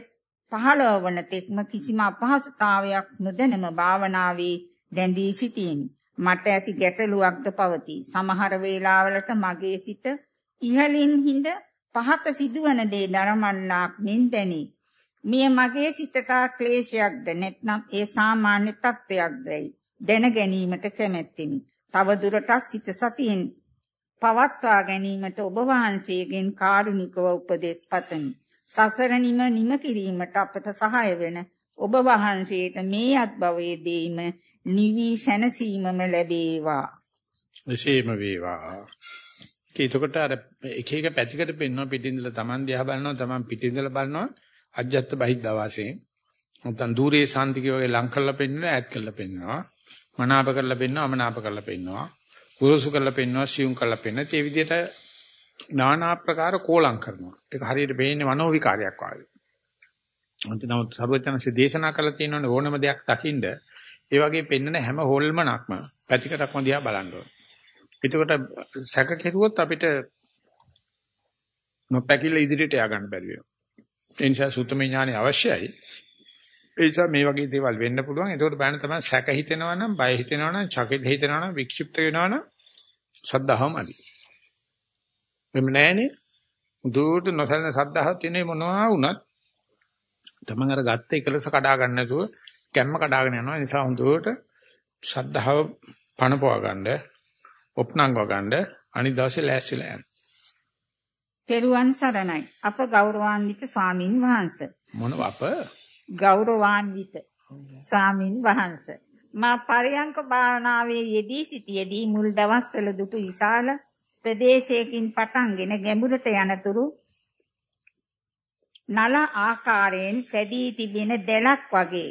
15 වන තෙක්ම කිසිම අපහසුතාවයක් නොදැනම භාවනාවේ දැඳී සිටියෙමි. මට ඇති ගැටලුවක්ද පවතී. සමහර වේලාවලට මගේ සිත ඉහළින් හිඳ පහත සිදුවන දේ නරඹන්නාක් මෙන් දැනේ. මිය මගේ සිතට ක්ලේශයක්ද නැත්නම් ඒ සාමාන්‍ය තත්වයක්දයි දැන ගැනීමට කැමැත්තෙමි. තව දුරටත් සිත සතියෙන් පවත්වා ගැනීමට ඔබ වහන්සේගෙන් කාරුණිකව උපදෙස් පතමි. සසර නිම නිම කිරීමට අපට සහාය වෙන ඔබ වහන්සේට මේ අත්භවයේ දෙීම නිවි සැනසීමම ලැබේවා. එසේම වේවා. ඒකකට අර එක එක පැතිකඩ පෙන්වන පිටින්දලා Taman දිහා බලනවා Taman පිටින්දලා බලනවා අජ්ජත් බහිද්දා වාසයෙන්. නැත්නම් দূරේ සාන්තික වගේ ලං කරලා පෙන්වනවා ඈත් කරලා පෙන්වනවා. මනාප කරලා පෙන්වනවා අමනාප කරලා පෙන්වනවා. කුරුසු කරලා පෙන්වනවා සියුම් කරලා පෙන්වනවා. ඒ විදිහට নানা ආකාර කෝලම් කරනවා. ඒක හරියට වෙන්නේ මනෝ විකාරයක් වගේ. අන්තිමව සර්වඥාන්සේ දේශනා කළා තියෙනවනේ ඕනම දෙයක් දකින්න. ඒ වගේ පෙන්වන හැම හොල්මනක්ම පැතිකටක්ම දිහා බලන්න ඕනේ. එතකොට සැක කෙරුවොත් අපිට නොපැකිල ඉදිරියට ය ගන්න බැරි වෙනවා. ඒ නිසා සුත්තමේ ඥානය අවශ්‍යයි. ඒ නිසා මේ වගේ දේවල් වෙන්න පුළුවන්. එතකොට බෑන තමයි සැක හිතෙනවා නම්, බය හිතෙනවා නම්, චකිත හිතෙනවා නම්, වික්ෂිප්ත වෙනවා නම් සද්ධාවම අදී. මෙන්න නෑනේ. දුරට නොසලන සද්ධාව තියෙන මොනවා වුණත් තමන් අර ගත්ත එකලස කඩා ගන්න නැතුව ගැම්ම කඩාගෙන යනවා. ඒ නිසා හොඳට ශ්‍රද්ධාව පණපවා ගන්න, ඔප්නංගව ගන්න අනිත් දවසේ ලෑස්තිලා යන්න. තෙරුවන් සරණයි. අප ගෞරවාන්විත ස්වාමින් වහන්සේ. මොනව අප? ගෞරවාන්විත ස්වාමින් වහන්සේ. මා පරයන්ක භාවනාවේ යෙදී සිටියේදී මුල් දවස්වල දුටු විශාල ප්‍රදේශයකින් පටන්ගෙන ගැඹුරට යනතුරු නල ආකාරයෙන් සැදී තිබෙන දැලක් වගේ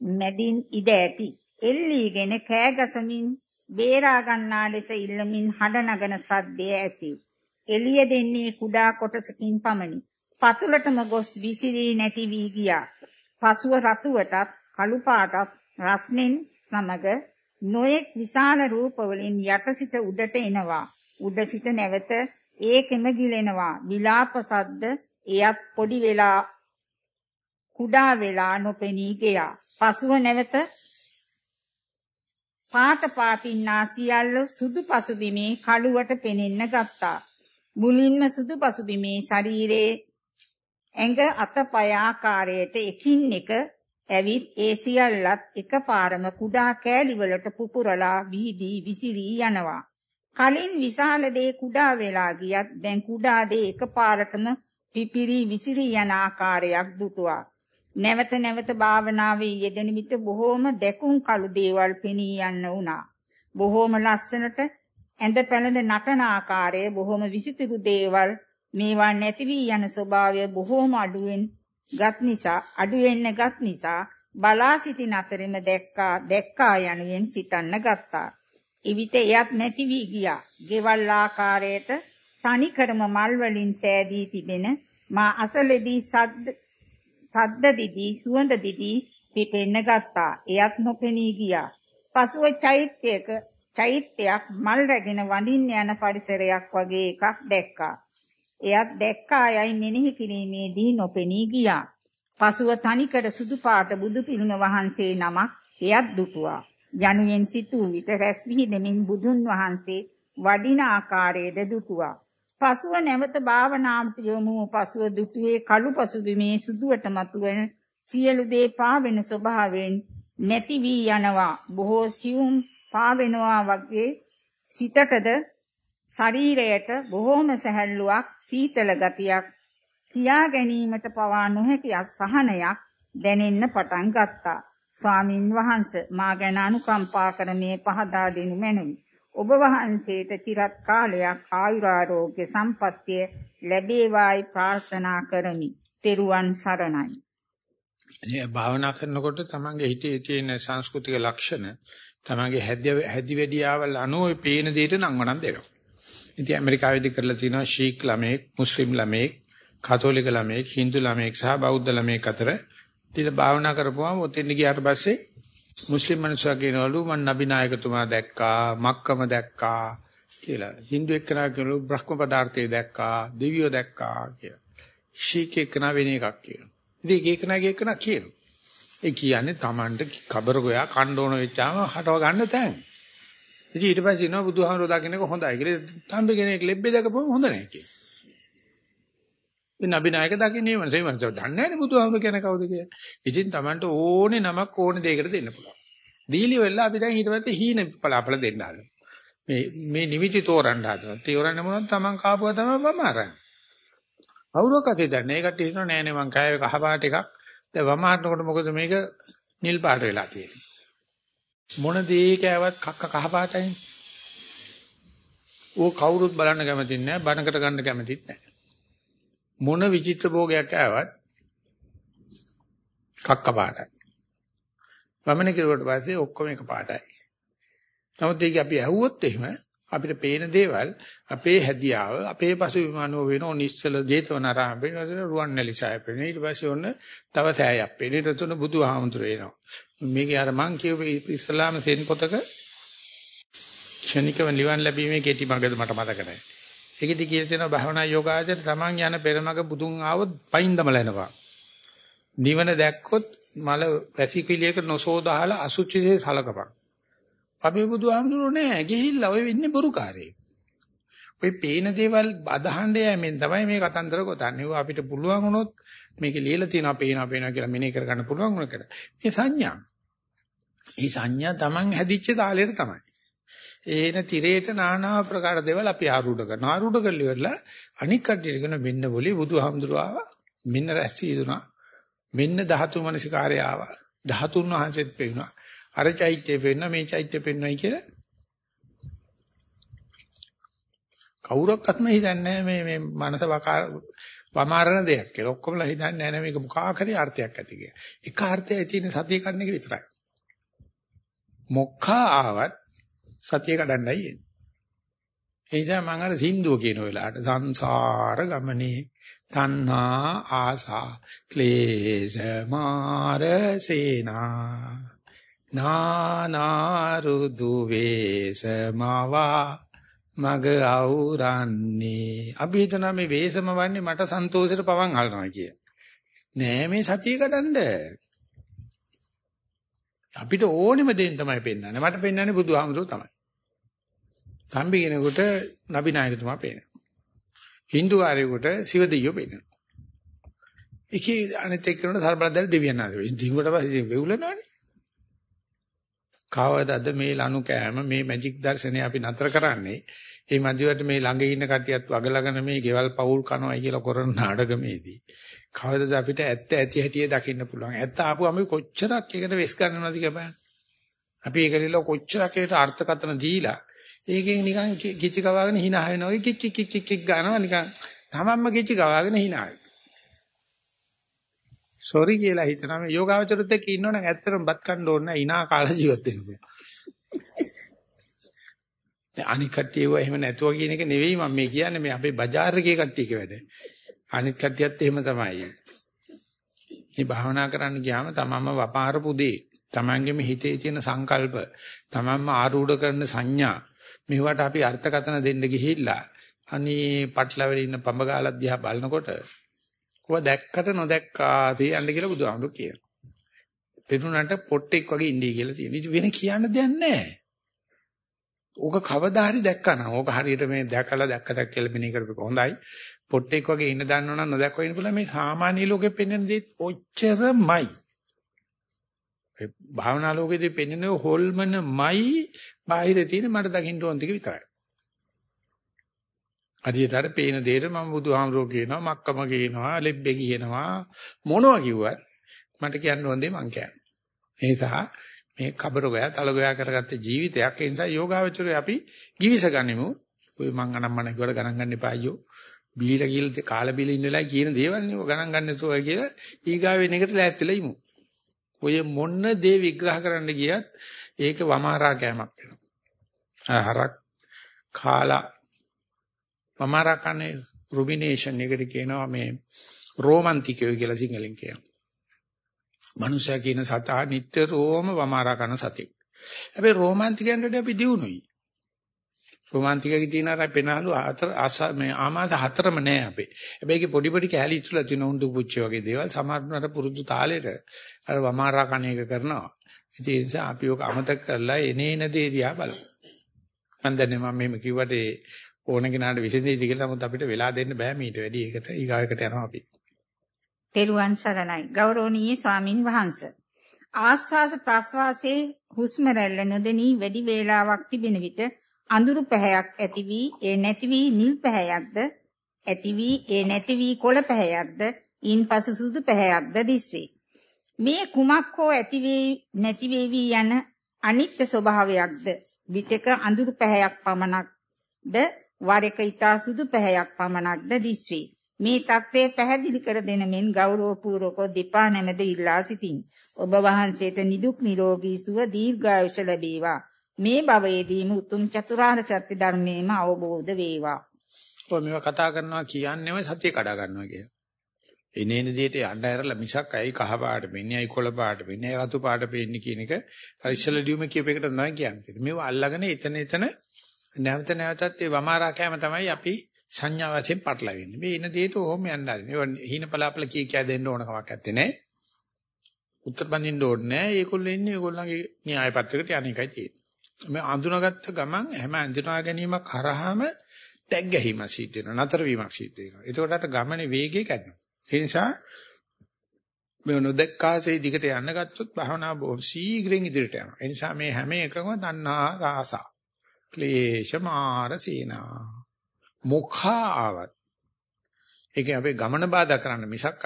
මැදින් ඉඩ ඇති. එල්ලීගෙන කෑගසමින් බේරා ගන්නා ලෙස ඉල්ලමින් හඬ නගන සද්දය ඇසී එළිය දෙන්නේ කුඩා කොටසකින් පමණි. පතුලටම ගොස් විසිරී නැති වී ගියා. පසුව රතුවටත් කළු පාටත් රස්නෙන් සමග නොයෙක් විශාල රූප වලින් යටසිට උඩට එනවා. උඩ සිට නැවත ඒකෙම ගිලෙනවා. විලාප සද්ද එයත් පොඩි වෙලා කුඩා වෙලා නොපෙනී ගියා. පසුව නැවත පාට පාටින්නා සියල්ල සුදු පසුබිමේ කළුවට පෙනෙන්න ගත්තා. මුලින්ම සුදු පසුබිමේ ශරීරයේ ඇඟ අතපය ආකාරයට එකින් එක ඇවිත් ඒ සියල්ලත් එකපාරම කුඩා කෑලි වලට පුපුරලා වීදී විසිරී යනවා. කලින් විශාල දේ කුඩා වෙලා ගියත් දැන් කුඩා දේ එකපාරටම පිපිරි විසිරී යන ආකාරයක් දුටුවා. නැවත නැවත භාවනාවේ යෙදෙන විට බොහෝම දැකුම් කළු දේවල් පෙනී යන්න වුණා. බොහෝම ලස්සනට ඇඳ පැළඳ නටන ආකාරය බොහෝම විසිතුරු දේවල් මේවා නැති වී යන ස්වභාවය බොහෝම අඩුවෙන් ගත් නිසා අඩු වෙන්න ගත් නිසා බලා සිටින අතරෙම දැක්කා දැක්කා යනුවෙන් සිතන්න ගත්තා. ඉවිත එයත් නැති වී ගියා. ගෙවල් ආකාරයට තනිකරම මල් වලින් සෑදී තිබෙන මා අසලෙදී සද්ද සද්ද දිදී සුවඳ දිදී පිපෙන්න ගත්තා. එයත් නොපෙනී ගියා. පසුව චෛත්‍යයක චෛත්‍යයක් මල් රැගෙන වඳින්න යන පරිසරයක් වගේ එකක් දැක්කා. එයත් දැක්කා යයි මෙනෙහි කිරීමේදී නොපෙනී ගියා. පසුව තනිකර සුදු පාට බුදු පිළිම වහන්සේ නමක් එයත් දුටුවා. යනුවෙන් සිතූ විට රැස් විහිදෙමින් බුදුන් වහන්සේ වඩින ආකාරයේද දුටුවා. පසුව නැවත භාවනාවට යොමු පසුව දුටුවේ කළු පසුබිමේ සුදුවට මතුවෙන සියලු දේ පාවෙන ස්වභාවයෙන් නැති වී යනවා. බොහෝ සියුම් පාවෙනවා වගේ සිතටද ශරීරයට බොහෝම සැහැල්ලුවක් සීතල ගතියක් කියා ගැනීමට පවා නොහැකි අසහනයක් දැනෙන්න පටන් ගත්තා. ස්වාමින් වහන්සේ මා ගැන අනුකම්පා කර මේ පහදා දෙනු මැනවි. ඔබ වහන්සේට চিරත් කාලයක් ආයුරාෝග්‍ය සම්පන්නිය ලැබේවායි ප්‍රාර්ථනා කරමි. තෙරුවන් සරණයි. මේ භාවනා කරනකොට තමන්ගේ හිතේ තියෙන සංස්කෘතික ලක්ෂණ තමන්ගේ හැදි වැඩියාවල් අනුව පේන දෙයට නම් වණන් දෙනවා. ඉතින් ඇමරිකාවේදී කරලා තියෙනවා ශීක් ළමෙක්, මුස්ලිම් ළමෙක්, කතෝලික ළමෙක්, Hindu ළමෙක් සහ බෞද්ධ ළමෙක් අතර ඉතින් භාවනා කරපුවාම ඔතෙන් ගියාට පස්සේ මුස්ලිම් මිනිස්සුා කියනවලු මම නබි නායකතුමා දැක්කා, මක්කම දැක්කා කියලා. Hindu එක්කනා කියනවලු බ්‍රහ්ම පදාර්ථය දැක්කා, දෙවියෝ දැක්කා කියලා. ශීක් එක්කනා වෙන එකක් කියනවා. ඉතින් ඒක එක්කනාගේ එක්කනා කියනවා. ඒ කියන්නේ Tamanට කබර ගෝයා කණ්ඩ ඕන වෙච්චාම හටව ගන්න තැන. ඉතින් ඊට පස්සේ ඉනවා බුදුහාමරෝ දකින්නක හොඳයි කියලා. තම්බි කෙනෙක් ලෙබ්බේ දැකපුවම හොඳ නැහැ කියලා. ඉතින් අභිනායක දකින්නේ මනසේ මනස දන්නේ නැහැ බුදුහාමරෝ කියන කවුද කියලා. ඉතින් Tamanට ඕනේ නමක් ඕනේ දෙයකට දෙන්න පුළුවන්. දීලි වෙලා අපි දැන් ඊට පස්සේ හීන පලාපල දෙන්න ආනවා. මේ මේ නිමිති තෝරන්න හදනවා. තෝරන්න මොනවද Taman කාපුවා තමයි මම අරන්නේ. කවුරක්වත් හිතන්නේ ඒකට හිතනවා නෑ නේ මං කෑවේ කහ පාට එකක්. දැන් වම හරනකොට මොකද මේක නිල් පාට වෙලා තියෙන්නේ. මොන දේ කෑවත් කක්ක කහ පාටයි. ඕ කවුරුත් බලන්න කැමතිත් නැහැ, බනකට ගන්න කැමතිත් නැහැ. මොන විචිත්‍ර භෝගයක් කෑවත් කක්ක පාටයි. වමන කිරුවට පස්සේ ඔක්කොම එක පාටයි. නමුත් ඒක අපි ඇහුවොත් එහෙම අපිට පේන දේවල් අපේ හැදියාව අපේ පසුබිමනෝ වෙන ඔනිස්සල ජේතවනාරාම වෙන රුවන්වැලිසාය පේන ඊට පස්සේ ඔන්න තව සෑයක් පේන ඊට තුන බුදුහාමුදුර එනවා මේකේ අර මං කියපු ඉස්ලාම සෙන් පොතක ක්ෂණිකව නිවන් ලැබීමේ කෙටි මඟද මට මතක නැහැ ඒකෙදි කියලා තියෙනවා භවනා යෝගාචර තමන් යන පෙරමග බුදුන් ආවොත් පයින්දමල එනවා නිවන දැක්කොත් මල වැසිකිළියක නොසෝදාහලා අසුචිසේ සලකපන් අපේ බුදුහාමුදුරුවෝ නෑ ගිහිල්ලා ඔය ඉන්නේ බොරුකාරයෙක්. ওই පේන දේවල් අදහන්න යෑමෙන් තමයි මේ කතන්දර ගොතන්නේ. අපිට පුළුවන් වුණොත් මේක ලියලා තියෙනවා පේනවා පේනවා කියලා මෙනේ කරගන්න පුළුවන් වුණ මේ සංඥා. මේ සංඥා Taman හැදිච්ච තාලෙට තමයි. ඒන තිරේට নানা ආකාර දේවල් අපි ආරූඪ කරනවා. ආරූඪ කරලා ඉවරලා අනික් කඩේට කරන මෙන්න બોලේ බුදුහාමුදුරුවෝ මෙන්න රැස්තිදුනා. මෙන්න ධාතු මනසිකාරය ආවා. ධාතුන් වහන්සේත් පෙවුනා. අර චෛත්‍යය පෙවුනා මේ චෛත්‍යය පෙන්වයි කියලා. කවුරක්වත්ම හිතන්නේ මේ මේ මනස වකා වමාරණ දෙයක් කියලා. ඔක්කොමලා හිතන්නේ නැහැ මේක මොකක් හරි අර්ථයක් ඇති කියලා. එක අර්ථයයි තියෙන සතිය කන්නේ විතරයි. මොක්ඛා ආවත් සතිය කඩන්නයි එන්නේ. ඒ නිසා මම අර සින්දුව කියන වෙලාවට සංසාර ගමනේ තණ්හා ආසා ක්ලේශ මාරසේනා නානාරුදු වේසමවා මග අවුරන්නේ අපි හිතනවා මේ වේසම වන්නේ මට සන්තෝෂෙට පවන් හලනවා කිය. නෑ මේ සතිය කඩන්න. අපිට ඕනෙම දෙයින් තමයි පෙන්වන්නේ. මට පෙන්වන්නේ බුදුහාමුදුරුවෝ තමයි. තම්බි කෙනෙකුට නබි නායකතුමා පේනවා. Hindu ආරයෙකුට සිව දෙයියෝ පේනවා. එකේ අනිත් එක්කනට සර්බලදල් දෙවියන් ආවේ. දිනුවට පස්සේ වෙවුලනවනේ. කවදාද මේ ලනු කෑම මේ මැජික් දර්ශනය අපි නතර කරන්නේ? මේ මැදිවට මේ ළඟ ඉන්න කට්ටියත් වගලගෙන මේ ගෙවල් පවුල් කනවයි කියලා කරන නාඩගමේදී. කවදාද අපිට ඇත්ත ඇති හැටිය දකින්න පුළුවන්. ඇත්ත ආපුවම කොච්චරක් එකට වෙස් ගන්නවද කියලා බලන්න. අපි ඒකලිල කොච්චරක් ඒකට අර්ථකථන දීලා ඒකෙන් නිකන් කිචි කවාගෙන hina වෙනවා. ඔය කිචි කිචි කිච් ගන්නවා නිකන් තමන්ම කිචි කවාගෙන hina වෙනවා. සෝරි කියලා හිතනවා මේ යෝගාවචරත් එක්ක ඉන්නවනම් ඇත්තටම බත් කන්න ඕනේ නැහැ ඉනා කාලා ජීවත් වෙන්න බෑ. දැන් අනික් කට්ටියව එහෙම නැතුව කියන එක නෙවෙයි මම මේ කියන්නේ මේ අපේ බજાર එකේ කට්ටියක වැඩ. අනිත් කට්ටියත් එහෙම තමයි. මේ භාවනා කරන්න ගියාම තමන්ම වපාරපු දේ, තමන්ගේම හිතේ තියෙන සංකල්ප, තමන්ම ආරූඪ කරන සංඥා මේවට අපි අර්ථකථන දෙන්න ගිහිල්ලා අනේ පටලවෙල ඉන්න පඹගාලක් දිහා බලනකොට කොහොම දැක්කට නොදැක්කා තියන්න කියලා බුදුහාමුදුරු කියනවා. පෙරුණාට පොට්ටෙක් වගේ ඉඳී කියලා තියෙනවා. ඉතින් වෙන කියන්න දෙයක් නැහැ. ඕක කවදා හරි දැක්කනම් ඕක හරියට මේ දැකලා දැක්ක දැක් කියලා මෙනේ කරපෙක හොඳයි. පොට්ටෙක් වගේ ඉන්න දන්නවනම් නොදැක්කව ඉන්න පුළුවන් මේ සාමාන්‍ය ලෝකෙ පෙන්වන දේ ඔච්චරමයි. ඒ භාවනා ලෝකෙදී පෙන්වන හොල්මනමයි බාහිර තියෙන මට දකින්න ඕන ටික විතරයි. අදියට අර පේන දෙයට මම බුදුහාමරෝ කියනවා මක්කම කියනවා ලෙබ්බේ කියනවා මොනවා කිව්වත් මට කියන්න ඕන දේ මං කියන්නේ. ඒ නිසා මේ කබරගය තලගය කරගත්ත ජීවිතයක් ඒ නිසා යෝගාවචරය අපි givis ගනිමු. ඔය මං අනම්මන කිව්වට ගණන් ගන්න එපා අයියෝ. බීලා කියලා කාලා බීලා ඉන්න වෙලාවයි කියන දේවල් නේ ගණන් ගන්න නැතුව කියලා ඊගාවෙන එකට ලෑස්තිලා ඉමු. ඔය මොන්න දේ විග්‍රහ කරන්න ගියත් ඒක වමාරා කෑමක් වෙනවා. හරක් කාලා වමාරා කන්නේ රුමිනේෂන් එකට කියනවා මේ රෝමන්ටිකයෝ කියලා සිංහලෙන් කියනවා. මනුෂයා කියන සතා නිට්ටරෝම වමාරා කරන සතෙක්. හැබැයි රෝමාන්ටිකයන්ට අපි දිනුනුයි. රොමාන්ටිකයේ තියෙන අර පෙනහළු හතර ආසා මේ ආමාද හතරම නෑ අපේ. හැබැයි ඒකේ පොඩි පොඩි කැලි ඉතුලා තියෙන උණ්ඩු පුච්චි වගේ දේවල් සමහරවිට පුරුදු තාලෙට අර වමාරා කණ එක කරනවා. ඉතින් ඒ නිසා අපි ඔක අමතක කරලා එනේන දේ දිහා බලමු. මම දන්නේ මම මෙහෙම කිව්වට ඕන කෙනාට විසඳෙයිද කියලා නමුත් අපිට වෙලා දෙන්න බෑ මීට වැඩි ඒකට ඊගායකට යනවා අපි. තෙරුවන් සරණයි ගෞරවනීය ස්වාමින් වහන්සේ. ආස්වාස ප්‍රස්වාසයේ හුස්ම රැල්ල නොදෙනී වැඩි වේලාවක් තිබෙන විට අඳුරු පැහැයක් ඇති වී ඒ නැති වී නිල් පැහැයක්ද ඇති වී ඒ නැති වී කොළ පැහැයක්ද ඊන්පසු සුදු පැහැයක්ද දිස්වේ. මේ කුමක් හෝ ඇති වී නැති වේවි යන අනිත්‍ය ස්වභාවයක්ද විතක අඳුරු පැහැයක් පමණක්ද වර එක ඊතා සුදු පැහැයක් පමණක්ද දිස්වේ. මේ தત્ත්වය පැහැදිලි කර දෙන මෙන් ගෞරවපූර්වක දෙපා නැමෙද ඉල්ලා සිටින්. ඔබ වහන්සේට නිදුක් නිරෝගී සුව දීර්ඝායුෂ ලැබේවා. මේ භවයේදීම උතුම් චතුරාර්ය සත්‍ය ධර්මයේම අවබෝධ වේවා. ඔය මේවා කතා කරනවා කියන්නේම සත්‍ය කඩා ගන්නවා කියලා. එනේන දෙයට යන්න ඇරලා මිසක් ඇයි කහ පාට වෙන්නේ ඇයි කොළ පාට වෙන්නේ ඇයි රතු පාට වෙන්නේ කියන එක පරිශල ලියුම කියප එකට තමයි කියන්නේ. මේවා අල්ලගෙන එතන එතන නැවත නැවතත් ඒ වමාරා කෑම තමයි අපි සංඥා වශයෙන් පටලවෙන්නේ. මේ එන දෙයට ඕම යන්න ආරින්. ඒවා හීන පලාපල කී කියා දෙන්න ඕන කමක් නැත්තේ නේ. උත්තර බඳින්න ඕනේ නෑ. ඒගොල්ලෝ ඉන්නේ ඒගොල්ලන්ගේ න්‍යාය පත්‍රයකට යන එකයි තියෙන්නේ. මේ අඳුනගත්ත ගමන් හැම අඳුනා ගැනීමක් හරහාම ටැග් ගැහිම සිද්ධ වෙනවා. නතර වීමක් සිද්ධ වෙනවා. ඒකට අර ගමනේ වේගය කැඩෙනවා. ඒ නිසා මේ නොදැක්කාසේ දිගට යන්න ගත්තොත් භවනා බොහොම ශීඝ්‍රයෙන් ඉදිරියට යනවා. ඒ නිසා මේ හැම එකම තණ්හා රාසා. ක්ලේශ මාර සේනා. මොඛා ආවත්. ඒක අපේ ගමන බාධා කරන්න මිසක්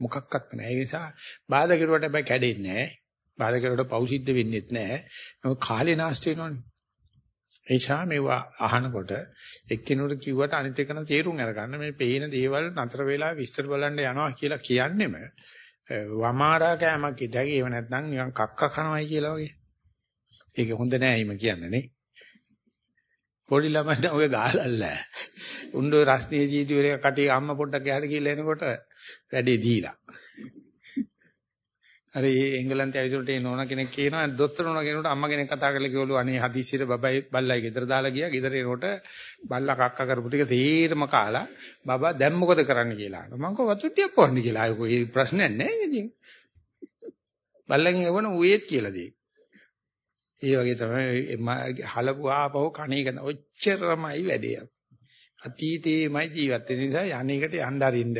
මොකක්වත් නෑ. ඒ නිසා බාධා කෙරුවට හැබැයි කැඩෙන්නේ නෑ. බාධා කෙරුවට පෞසිද්ධ වෙන්නේත් නෑ. මොකද කාලේ නාස්ති වෙනවනේ. ඒ නිසා මේවා අහනකොට එක්කිනුට කිව්වට අනිත් එකන තේරුම් අරගන්න මේ පේන දේවල් නතර වෙලා විස්තර බලන්න යනවා කියලා කියන්නෙම වමාරා කෑමක් ඉදගේ ඒව නැත්නම් නිකන් කක්ක කනවයි කියලා වගේ. ඒක හොඳ නෑ හිම කියන්නේ නේ. පොඩි ළමයින්ට ඔය ගාලල්ල. උණ්ඩෝ රස්නේ ජීවිත වල කටි අම්මා පොඩ්ඩක් එහාට ගිහලා එනකොට වැඩේ දීලා. අර ඒ එංගලන්තයේ ඇවිල්ලා ඒ නෝනා කෙනෙක් කියනවා දොස්තර නෝනා කෙනෙකුට අම්මා කෙනෙක් කතා කරලා කිව්වලු අනේ හදිස්සියට බබයි බල්ලයි ගෙදර දාලා ගියා. ගෙදර එනකොට බල්ලා කක්ක කරපු ටික තීරම කාලා බබා දැන් මොකද කරන්න කියලා? අහනවා මං කව වතුට්ටියක් පොවන්න කියලා. ආයෙ කොයි ප්‍රශ්නයක් නැහැ ඉතින්? බල්ලගෙන් එවන උයේත් කියලා දෙයි ඒ වගේ තමයි හලපු ආපහු කණේක ඔච්චරමයි වැඩේ. අතීතේමයි ජීවත් වෙන නිසා යන්නේකට යන්න අරින්න.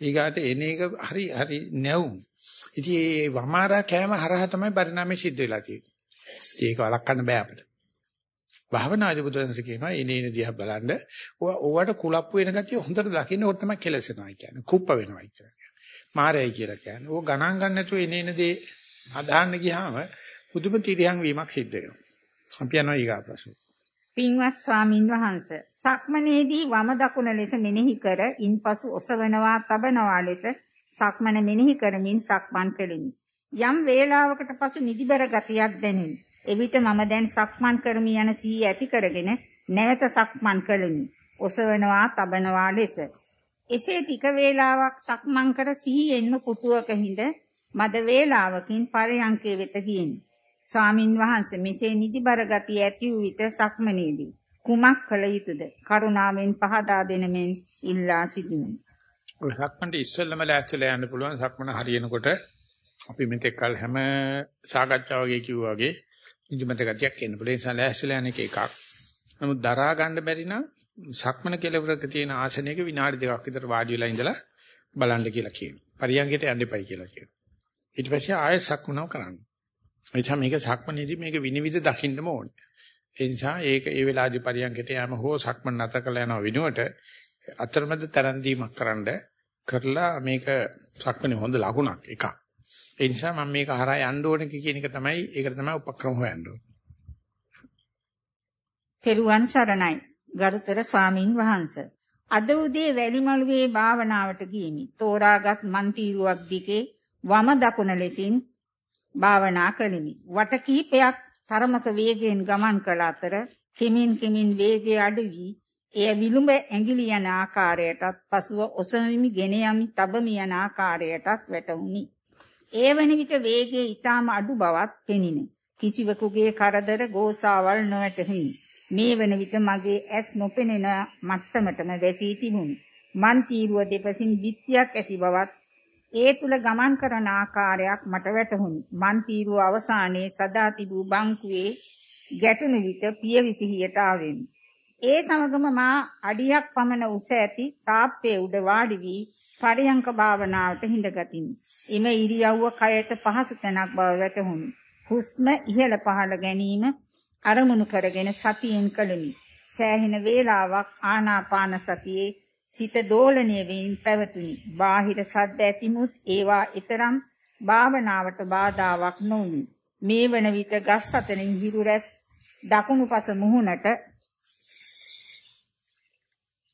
ඊගාට එන එක හරි හරි නැවුම්. ඉතින් මේ වමාරා කෑම හරහා තමයි පරිණාමය සිද්ධ වෙලා තියෙන්නේ. ඒක වළක්වන්න බෑ අපිට. භාවනාදී බුදුරජාණන්සේ කියනවා එනේ එන දිහා බලන්න ඕවට කුලප්පු වෙන ගතිය හොඳට දකින්න ඕක තමයි කෙලසෙනවා කියන්නේ. කුප්ප වෙනවා කියන්නේ. මායයි කියලා කියන්නේ. ඕක ගණන් ගන්න නැතුව එනේ එන දේ අදහන්න ගියාම පුදුම තිරියන් වීමක් සිද්ධ වෙනවා. අපි යනවා ඊගා ප්‍රශ්නේ. පින්වත් ස්වාමින් වහන්ස සක්මනේදී වම දකුණ ලෙස මෙනෙහි කර ඉන්පසු ඔසවනවා තබනවා ලෙස සක්මන මෙනෙහි කරමින් සක්මන් කෙලිමි. යම් වේලාවකට පසු නිදිබර ගතියක් දැනුනි. එවිට මම දැන් සක්මන් කරමි යන සී ඇති කරගෙන නැවත සක්මන් කළෙමි ඔසවනවා තබනවා ලෙස. එසේ ටික වේලාවක් සක්මන් කර සිහියෙන්ම පුටුවක හිඳ මද වේලාවකින් පරයන්කේ වෙත ගියෙමි. ස්වාමින් වහන්සේ මෙසේ නිදිබර ගතිය ඇති වූ විට සක්මනේදී කුමක් කළ යුතුද? කරුණාවෙන් පහදා දෙන මෙන් ඉල්ලා සිටිනවා. ඔය සක්මන්ට ඉස්සෙල්ලම ලෑස්තිලා යන්න පුළුවන් සක්මන හරියනකොට අපි මෙතෙක් කල හැම සාකච්ඡා වගේ කිව්වා වගේ නිදිමත ගතියක් එන්න පුළුවන්. ඒ නිසා ලෑස්තිලා යන එක එකක්. නමුත් දරා ගන්න බැරි නම් සක්මන කෙලවරක තියෙන ආසනයක විනාඩි දෙකක් විතර වාඩි වෙලා ඉඳලා බලන්න කියලා කියනවා. පරියන්කට යන්න එපයි කියලා කියනවා. ඊට පස්සේ ආයෙ සක්මනව කරන්න. එනිසා මේක සක්මනේදී මේක විනිවිද දකින්නම ඕනේ. ඒ නිසා ඒක ඒ වෙලාවේදී පරියන්කට යෑම හෝ සක්මන් නැත කළ යන විනුවට අතරමැද තරන් දීමක් කරන්න කරලා මේක සක්මනේ හොඳ ලකුණක් එකක්. ඒ නිසා මම මේක හරහා යන්න ඕනේ කියන එක තමයි ඒකට තමයි උපක්‍රම හොයන්න ඕනේ. තෙරුවන් සරණයි. ගරුතර ස්වාමින් වහන්සේ. අද උදේ වැලිමළුවේ භාවනාවට ගියමි. තෝරාගත් මන්තිරුවක් දිගේ වම දකුණ ලෙසින් භාවනා කළෙමි. වට කිහිපයක් තරමක වේගයෙන් ගමන් කළ අතර කිමින් කිමින් වේගය අඩු වී එය විලුඹ ඇඟිලි යන ආකාරයටත් පසුව ඔසවමිමි ගෙන යමි තබමි යන ආකාරයටත් වැටුණි. ඒ වන විට වේගයේ ඊටම අඩු බවක් පෙනිනේ. කිසිවෙකුගේ කරදර ගෝසාවල් නොවැටහිනි. මේ වන විට මගේ ඇස් නොපෙනෙන මට්ටමටම වැසී තිබුණි. මන් තීරුව දෙපසින් බිත්තියක් ඇති බවත් ඒ තුල ගමන් කරන ආකාරයක් මට වැටහුණි. මන් තීරුව අවසානයේ සදා තිබූ බංකුවේ ගැටුණු විට පියවිසිහියට ආවෙමි. ඒ සමගම මා අඩියක් පමණ උස ඇති තාප්පේ උඩ වාඩි වී පරියංක භාවනාවට හිඳගතිමි. එම ඉරියව්ව කයට පහසු තැනක් බව වැටහුණි. හුස්ම ඉහළ පහළ ගැනීම අරමුණු කරගෙන සතියෙන් කළෙමි. සෑහෙන වේලාවක් ආනාපාන සතියේ සිත දෝලණය වෙමින් පැවතුනි. බාහිර ශබ්ද ඇතිමුත් ඒවා ඊතරම් භාවනාවට බාධාවක් නොවුනි. මේ වන විට ගස් අතරින් හිරු රැස් දකුණුපස මුහුණට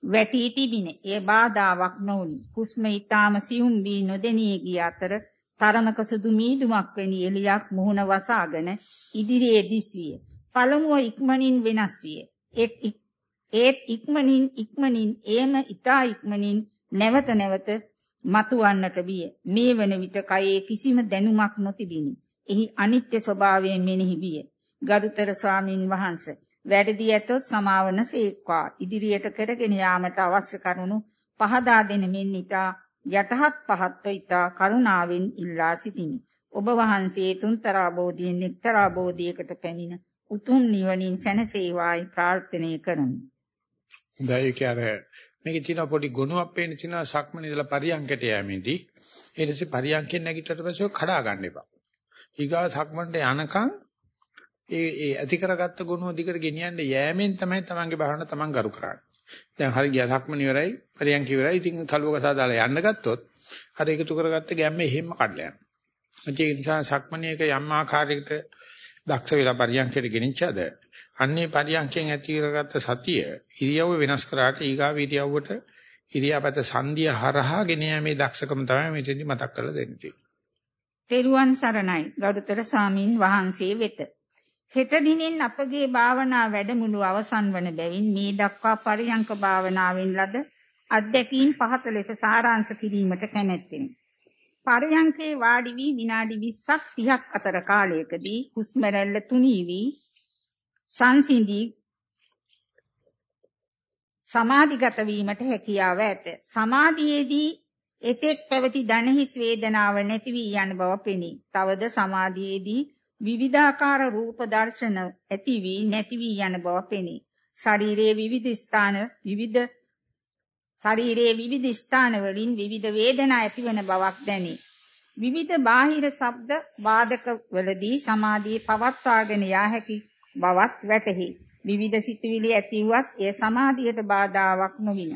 වැටි තිබින. ඒ බාධාවක් නොවුනි. හුස්ම ඊටාම සියුම් වී නොදෙනී ගිය අතර තරමක සුදු මීදුමක් වැනි එළියක් මුහුණ වසාගෙන ඉදිරියේ දිස්විය. පළමුව ඉක්මනින් වෙනස් විය. එක් ඒත් ඉක්මනින් ඉක්මනින් එයම ඊතා ඉක්මනින් නැවත නැවත මතුවන්නට විය. මේ වන විට කයේ කිසිම දැනුමක් නොතිබිනි. එහි අනිත්‍ය ස්වභාවය මෙනෙහි විය. ගරුතර ස්වාමින් වහන්සේ වැඩදී ඇතොත් සමාවන සේක්වා ඉදිරියට කරගෙන යාමට අවශ්‍ය කරුණු පහදා දෙන මෙන් ඊතා යටහත් පහත්ව ඊතා කරුණාවෙන් ඉල්ලා සිටිමි. ඔබ වහන්සේ තුන්තරා බෝධියෙන් එක්තරා බෝධියකට පැමිණ උතුම් නිවනින් සැනසේවායි ප්‍රාර්ථනා කරමි. දැන් අර මේකේ තියෙන පොඩි ගුණයක් පේන තියෙනවා සක්මන ඉඳලා පරියන්කට යෑමේදී ඊට පස්සේ පරියන්කෙන් නැගිටට පස්සේ කඩා ගන්න එපා. ඊගා සක්මන්ට යනකම් ඒ ඒ ඇති කරගත්ත ගුණ දිගට ගෙනියන්න යෑමෙන් තමයි තමන්ගේ බහන තමන් ගරු කරන්නේ. දැන් හරි ගියා සක්මන ඉවරයි පරියන්ක ඉවරයි ඉතින් තලුවක සාදාලා යන්න ගත්තොත් අර එකතු කරගත්ත ගැම්ම එහෙම කඩලා යනවා. ඒ නිසා සක්මනේක යම් ආකාරයකට දක්ෂ වෙලා පරියන්කයට ගෙනිච්චද අන්නේ පරියන්කෙන් ඇති කරගත්ත සතිය ඉරියව්ව වෙනස් කරාට ඊගාව ඉරියව්වට ඉරියාපත සංධිය හරහා ගෙන යමේ දක්ෂකම තමයි මෙතෙන්දි මතක් කරලා දෙන්නේ. තෙරුවන් සරණයි ගෞතම ස්වාමින් වහන්සේ වෙත. හෙට දිනෙන් අපගේ භාවනා වැඩමුළු අවසන් වන බැවින් මේ දක්වා පරියංක භාවනාවෙන් ලද අත්දැකීම් පහත ලෙස සාරාංශ කිරීමට කැමැත්තෙමි. පරියංකේ වාඩි වී විනාඩි 20ක් 30ක් අතර කාලයකදී හුස්ම රැල්ල තුනී වී සංසිඳී සමාධිගත වීමට හැකියාව ඇත. සමාධියේදී එතෙක් පැවති ධනහිස් වේදනාව නැති වී යන බව පෙනේ. තවද සමාධියේදී විවිධාකාර රූප දර්ශන ඇති වී නැති වී යන බව පෙනේ. ශරීරයේ විවිධ ස්ථාන විවිධ ශරීරයේ විවිධ ස්ථාන වලින් විවිධ වේදනා ඇතිවන බවක් දැනේ. විවිධ බාහිර ශබ්ද වාදක වලදී සමාධියේ පවත්වාගෙන යා හැකි බවත් වැටහි. විවිධ සිතුවිලි ඇතිවුවත් එය සමාධියට බාධාාවක් නොවින.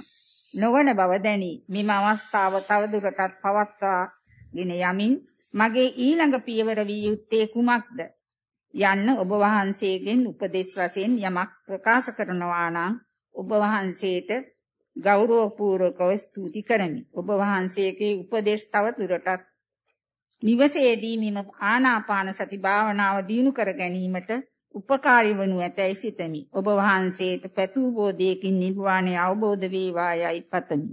නොවන බව දැනි. මෙම අවස්ථාව තවදුරටත් පවත්වාගෙන යමින් මගේ ඊළඟ පියවර විය යුත්තේ කුමක්ද? යන්න ඔබ වහන්සේගෙන් උපදෙස් වශයෙන් යමක් ප්‍රකාශ කරනවා නම් ඔබ වහන්සේට ගෞරවපූර්වකව ස්තුති කරමි. ඔබ වහන්සේගේ උපදෙස් තව දුරටත් නිවසේදී මෙම ආනාපාන සති භාවනාව දියුණු කර ගැනීමට උපකාරී වනු ඇතැයි සිතමි. ඔබ වහන්සේට පැතූ බෝධියකින් නිර්වාණය අවබෝධ වේවා යයි පතමි.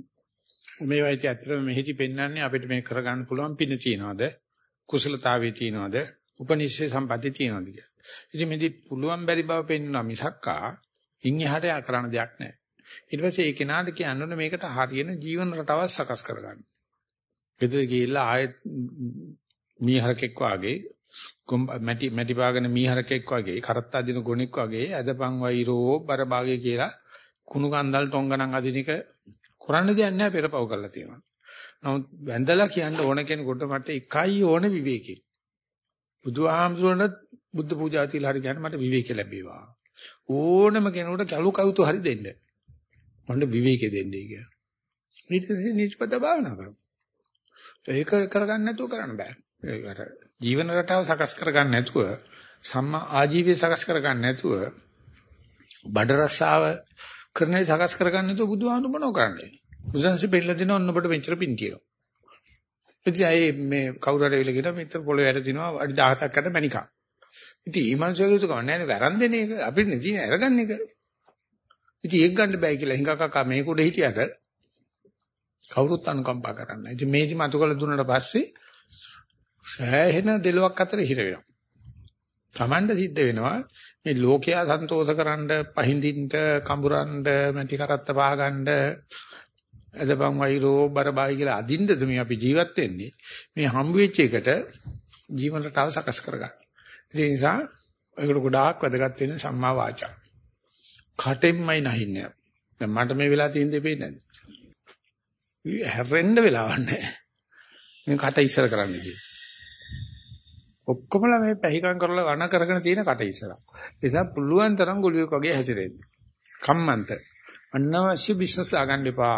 මේ වයිති ඇත්තටම මෙහිදී පෙන්වන්නේ අපිට මේ කරගන්න පුළුවන් පින තියනවාද? කුසලතාවේ තියනවාද? උපනිශ්‍රේ සම්පatti තියනවාද කියලා. ඉතින් මෙදී පුළුවන් බැරි බව පෙන්වනවා මිසක්කා ඉන් එහාට කරන්න දෙයක් නැහැ. ඊට පස්සේ ඒ කෙනාට කියන්න මේකට හරියන ජීවන රටාවක් සකස් කරගන්න. ගෙදර ගිහිල්ලා ආයෙත් මීහරකෙක් වාගේ මැටි මැටි පාගන මීහරකෙක් වගේ කරත්ත අදින ගොණෙක් වගේ ඇදපන් වෛරෝ බරභාගේ කියලා කුණු කන්දල් ටොංගණන් අදින එක කරන්න දෙයක් නැහැ පෙරපව් කරලා තියෙනවා. නමුත් වැඳලා කියන්න ඕන කෙනෙකුට මට එකයි ඕන විවේකේ. බුදුහාමුදුරණත් බුද්ධ පූජා තියලා හරි කියන්න මට විවේක ලැබේවා. ඕනම කෙනෙකුට කලු කවුතු හරි දෙන්න. මට විවේකේ දෙන්නේ කියලා. ඊට පස්සේ නිච්පත භාවනා කරමු. ඒක කරගන්න නැතුව කරන්න බෑ. ඒකට ජීවන රටාව සකස් කරගන්න නැතුව සම්මා ආජීවය සකස් කරගන්න නැතුව බඩ රස්සාව කරන්නේ සකස් කරගන්න නැතුව බුදුහාමුදුර මොනව කරන්නේ? බුදුන්සේ බෙල්ල දෙන ඔන්න ඔබට මෙච්චර පින් කියනවා. ඉතින් අය මේ කවුරු හරි වෙල කියන මෙතන පොළොවේ යට දිනවා අඩි 17කට මණිකා. ඉතින් මේ මනුස්සයගේ යුතු කම නැහැ නේ අරන් දෙන එක අපිට නෙදී නේ අරගන්න එක. ඉතින් ඒක ගන්න බෑ කියලා හිඟා කකා මේක උඩ හිටියට කවුරුත් අනුකම්පා කරන්නේ නැහැ. ඉතින් මේදි මතු කළ දුන්නාට පස්සේ සෑහෙන දෙලොක් අතර හිර වෙනවා. Tamanda සිද්ධ වෙනවා මේ ලෝකයා සන්තෝෂකරනද පහින්දින්ට කඹරන්ඩ මැටි කරත්ත පහගන්න අදපන් වෛරෝ බරබායි කියලා අදින්දද මේ අපි ජීවත් වෙන්නේ මේ හම්බ වෙච්ච එකට ජීවන රටාව සකස් කරගන්න. ඒ නිසා ඒකට ගොඩාක් වැදගත් වෙන සම්මා වාචා. කටෙන්මයි නැහින්නේ. දැන් මට මේ වෙලා තියෙන දෙ පේන්නේ නැද්ද? හැරෙන්න වෙලාවක් නැහැ. මේ කට ඉස්සර කරන්න කිව්වා. ඔක්කොමලා මේ පැහිකම් කරලා වණ කරගෙන තියෙන කට ඉස්සරහ. ඒ නිසා පුළුවන් තරම් ගොළුෙක් වගේ හැසිරෙන්න. කම්මන්ත. අනවශ්‍ය බිස්නස් ආගන්න එපා.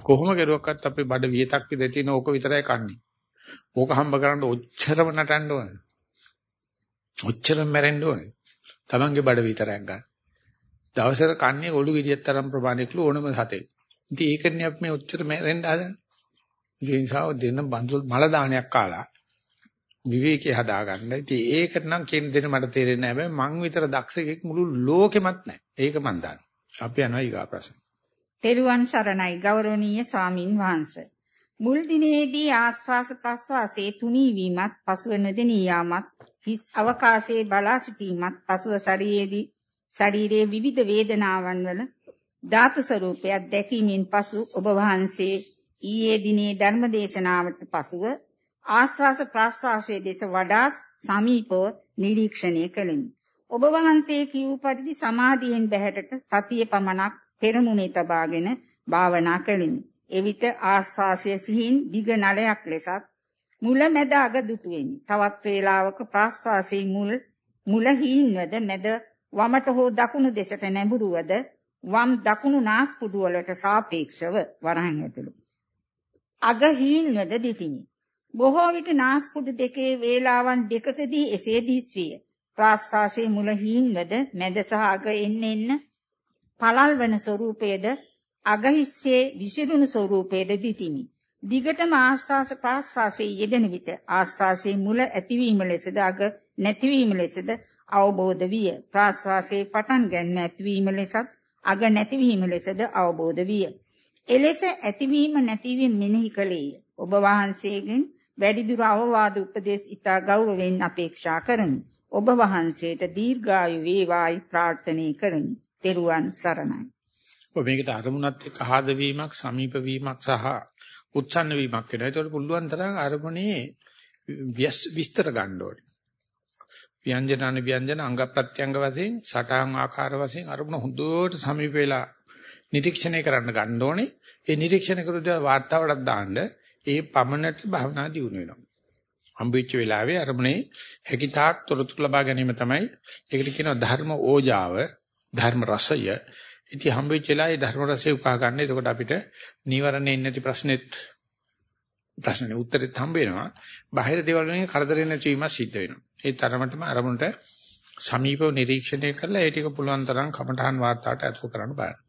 කොහොම කරුවක්වත් අපේ බඩ වියතක් විතර තියෙන ඕක විතරයි කන්නේ. ඕක හම්බ කරන්න ඔච්චරම නටන්න ඕනේ. ඔච්චරම මැරෙන්න ඕනේ. Tamange බඩ විතරක් ගන්න. දවසට කන්නේ ඔලු ගෙඩියක් තරම් ප්‍රමාණයකලු ඕනම සතේ. ඉතින් ඒකනේ අපි මේ ඔච්චර මැරෙන්න හදන්නේ. ඒ නිසා දෙන්න බඳුල් මල දානයක් කාලා විවේකේ හදාගන්න. ඉතින් ඒකට නම් කියන දෙන්න මට තේරෙන්නේ නැහැ. මං විතර දක්ෂයෙක් මුළු ලෝකෙමත් නැහැ. ඒක මන් දන්නවා. අපි යනවා ඊගා ප්‍රශ්න. තෙරුවන් සරණයි ගෞරවනීය ස්වාමින් වහන්සේ. මුල් දිනේදී ආස්වාස ප්‍රස්වාසයේ තුනී වීමත් පසුව නොදෙනී යාමත් හිස් අවකාශයේ බලා සිටීමත් පසුව ශරීරයේදී ශරීරයේ විවිධ වේදනාවන් වල ධාතු ස්වરૂපයක් දැකීමෙන් පසු ඔබ වහන්සේ ඊයේ දිනේ ධර්ම දේශනාවට පසුව ආස්වාස ප්‍රාස්වාසයේ දෙස වඩා සමීපව නිරීක්ෂණය කළෙමි. ඔබ වහන්සේ කියූ පරිදි සමාධියෙන් බැහැරට සතිය පමණක් පෙරමුණේ තබාගෙන භාවනා කළෙමි. එවිට ආස්වාසය සිහින් දිග නලයක් ලෙසත් මුල මැද අග දුටුවෙමි. තවත් වේලාවක ප්‍රාස්වාසයේ මුල් මුල හීන්වද මැද වමට හෝ දකුණු දෙසට නැඹුරුවද වම් දකුණු නාස්පුඩු වලට සාපේක්ෂව වරහන් ඇතුළු. අග හීන්වද දිටිමි. බොහෝ විට නාස්පුඩු දෙකේ වේලාවන් දෙකකදී එසේ දිස්විය. ප්‍රාස්වාසයේ මුල හීන්වද මැද සහ අග එන්න එන්න පළල් වන ස්වરૂපයේද අග හිස්සේ විසිරුණු ස්වરૂපයේද දිටිමි. දිගටම ආස්වාස ප්‍රාස්වාසයේ යෙදෙන විට ආස්වාසයේ මුල ඇතිවීම ලෙසද අග නැතිවීම ලෙසද අවබෝධ විය. ප්‍රාස්වාසයේ පටන් ගැනීම ඇතිවීම ලෙසත් අග නැතිවීම ලෙසද අවබෝධ විය. එලෙස ඇතිවීම නැතිවීම මෙනෙහි කළේය. ඔබ වහන්සේගෙන් වැඩිදුර අවවාද උපදේශ ඉතා ගෞරවයෙන් අපේක්ෂා කරමි. ඔබ වහන්සේට දීර්ඝායු වේවායි ප්‍රාර්ථනා කරමි. තෙරුවන් සරණයි. ඔබ මේකට අරමුණත් එක්ක ආද වීමක්, සමීප වීමක් සහ උත්සන්න වීමක් වෙනවා. ඒතකොට පුළුවන් තරම් අරමුණේ විස්තර ගන්න ඕනේ. ව්‍යංජන ව්‍යංජන අංග ප්‍රත්‍යංග වශයෙන් සටහන් ආකාර වශයෙන් අරමුණ හොඳට සමීප වෙලා නිරීක්ෂණය කරන්න ගන්න ඕනේ. ඒ නිරීක්ෂණය කරුවා වාර්තාවටත් දාන්න ඒ පමණට භවනා දියුණු වෙනවා. හම්බෙච්ච වෙලාවේ අරමුණේ හැකිතාක් තොරතුරු ලබා ගැනීම තමයි ඒකට කියනවා ධර්ම ඕජාව, ධර්ම රසය. ඉතින් හම්බෙච්ච වෙලාවේ ධර්ම රසය උකහා ගන්න. එතකොට අපිට නීවරණේ නැති ප්‍රශ්නෙත් ප්‍රශ්නේ උත්තරෙත් හම්බ වෙනවා. බාහිර දේවල් වලින් කරදරේ නැතිවීම සිද්ධ වෙනවා. ඒ තරමටම අරමුණට සමීපව නිරීක්ෂණය කරලා ඒ ටික පුළුවන් තරම් කමඨහන් වාර්තාවට ඇතුළු කරන්න බලන්න.